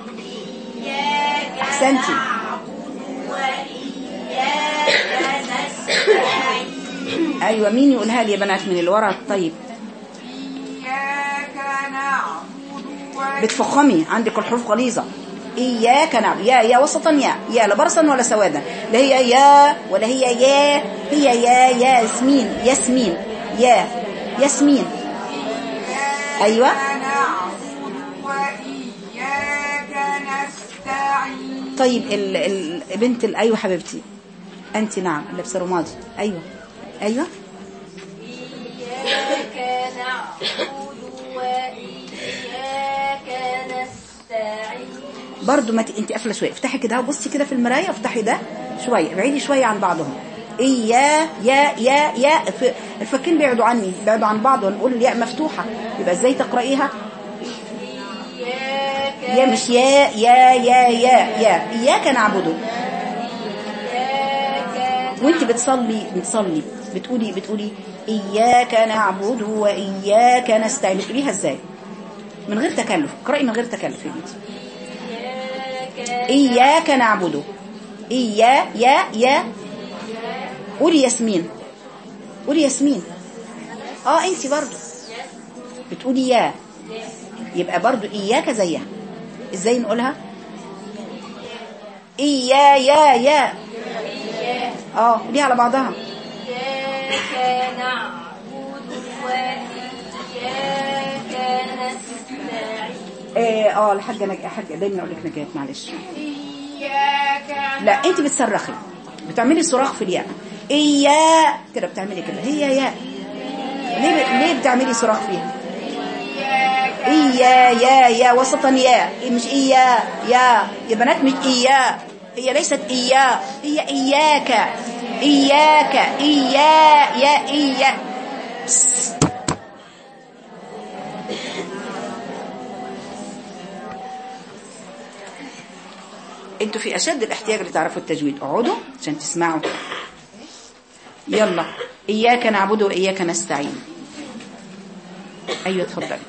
أحسنتي. أيوة مين يقولها لي يا بنات من الورق طيب. بتفخمي. عندك الحروف غليظة. إياك نعبد. يا يا وسطا يا يا لا برصا ولا سوادا. لا هي يا ولا هي يا هي يا ياسمين ياسمين. يا ياسمين. أيوة. طيب ال ال بنت ال أيوة حبيبتي. أنت نعم لابسة رمادي أيوة. أيوة. إياك نعبد وإياك برضو ما ت... انت قافلة شوية. افتحي كده وبصي كده في المراية افتحي ده شوية ابعدي شوية عن بعضهم. إيا يا يا يا الفكين بيبعدوا عني بيبعدوا عن بعض ونقول الياء مفتوحة. يبقى إزاي تقرأيها؟ يا مش يا يا يا يا يا. إياك نعبده وانت بتصلي بتصلي بتقولي بتقولي إياك نعبد وإياك نستعين. بتقوليها إزاي؟ من غير تكلف. اقرأي من غير تكلف يا بنتي إياك نعبد. إيا يا يا. قولي ياسمين. قولي ياسمين. آه انت برضو. بتقولي يا. يبقى برضو إياك زيها. إزاي نقولها؟ إيا يا يا. آه قوليها على بعضها. إياك نعبد وإياك نستعين. آه آه الحاجة نج... حاجة دايما أقول لك نجاة معلش. لا أنت بتصرخي. بتعملي صراخ في الياء. ايا كده بتعملي كده. هي ياء. ليه ب... ليه بتعملي صراخ فيها؟ إيا يا يا وسطا يا مش إيا يا يا بنات مش إيا هي ليست إيا هي إياك. إياك. إيا يا إيا أنتوا في أشد الاحتياج لتعرفوا التجويد. اقعدوا عشان تسمعوا. يلا إياك نعبد وإياك نستعين. أيوة اتفضلي.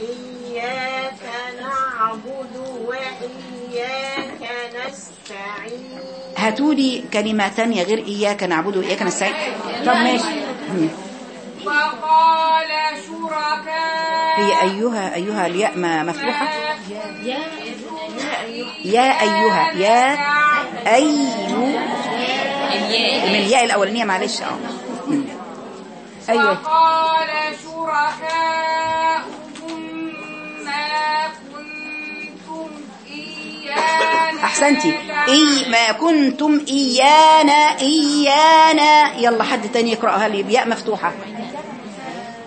إياك نعبد وإياك نستعين. هاتوا لي كلمة تانية غير إياك نعبد وإياك نستعين. طب ماشي. وقال شركاء هي أيها أيها الياء ما مفتوحة يا أيها يا أي من الياء الأولانية معلش آه. أيوة. وقال شركاؤهم ما كنتم إيانا. أحسنتي. إي ما كنتم إيانا إيانا. يلا حد تاني يقرأها لي. بياء مفتوحة.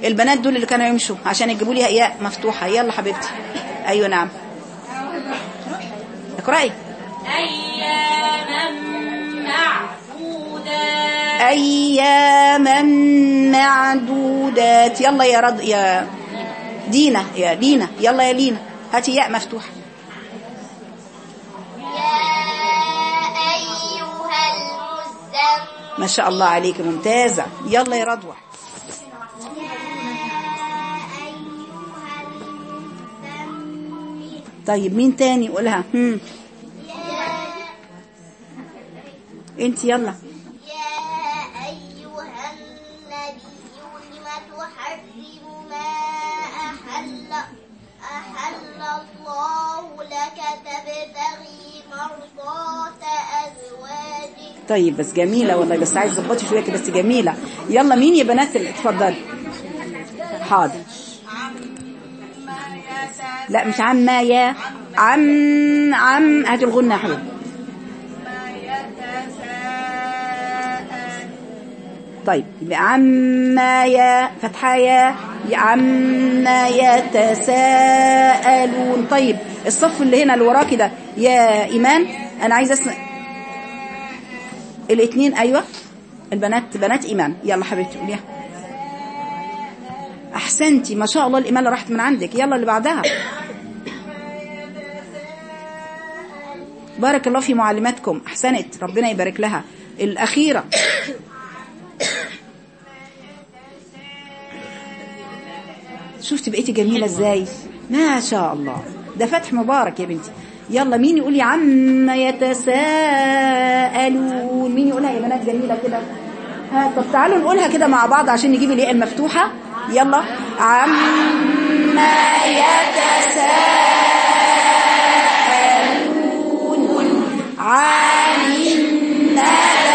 البنات دول اللي كانوا يمشوا عشان يجيبوا لي ياء مفتوحة. يلا حبيبتي. أيوة نعم. اقرأي أياما معدودات. أياما معدودات. يلا يا رض يا دينا يا دينا. يلا يا لينا هاتي ياء مفتوحة. ما شاء الله عليك ممتازة. يلا يا رضوى. طيب مين تاني؟ يقولها هم. انت يلا. يا أيها النبي لم ما أحل أحل الله لك تبتغي مرضات أزواجك طيب بس جميلة والله بس عايز تظبطي شوية كده بس جميلة. يلا مين يا بنات؟ اللي اتفضلي. حاضر. لا مش عما يا عم عم هات الغنة يا حبيبي. طيب عما يا فتحة يا عما يتساءلون طيب الصف اللي هنا اللي وراكي ده يا إيمان أنا عايز أسمع. الاثنين أيوة البنات بنات إيمان. يلا حبيبتي قوليها. أحسنتي ما شاء الله الاماله راحت من عندك. يلا اللي بعدها. بارك الله في معلماتكم. أحسنت. ربنا يبارك لها. الأخيرة. شفتي بقيتي جميلة إزاي؟ ما شاء الله. ده فتح مبارك يا بنتي. يلا مين يقول يا عم يتساءلون؟ مين يقولها يا بنات جميلة كده؟ ها طب تعالوا نقولها كده مع بعض عشان نجيب الياء المفتوحة. يلا. عما يتساءلون عن النار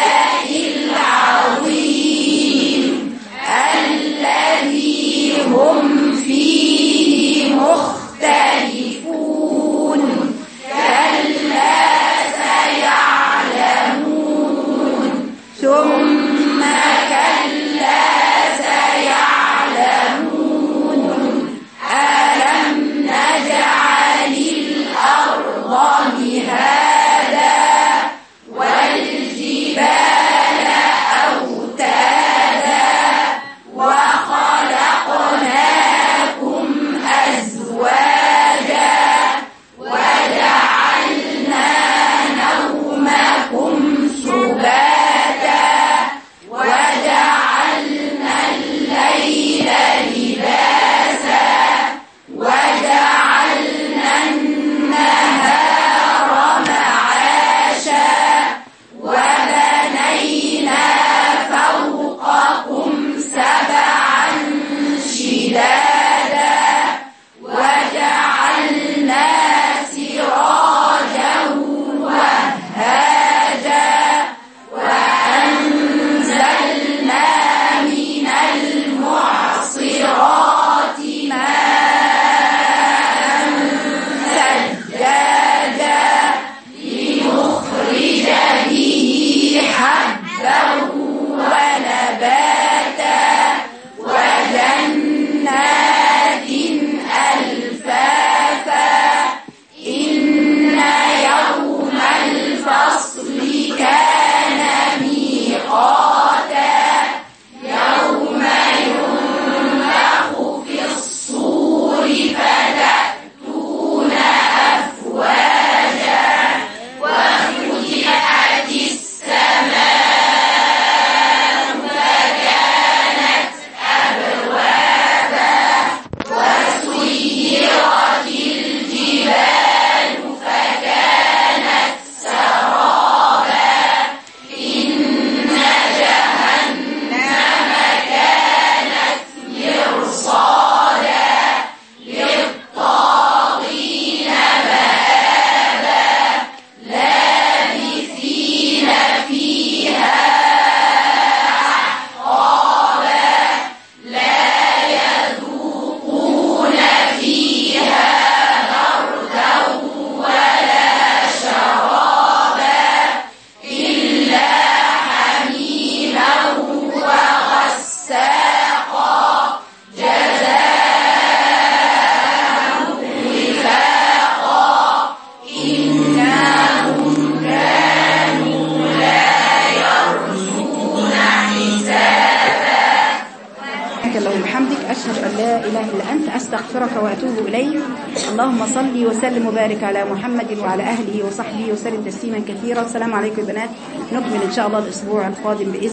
brothers who are fighting the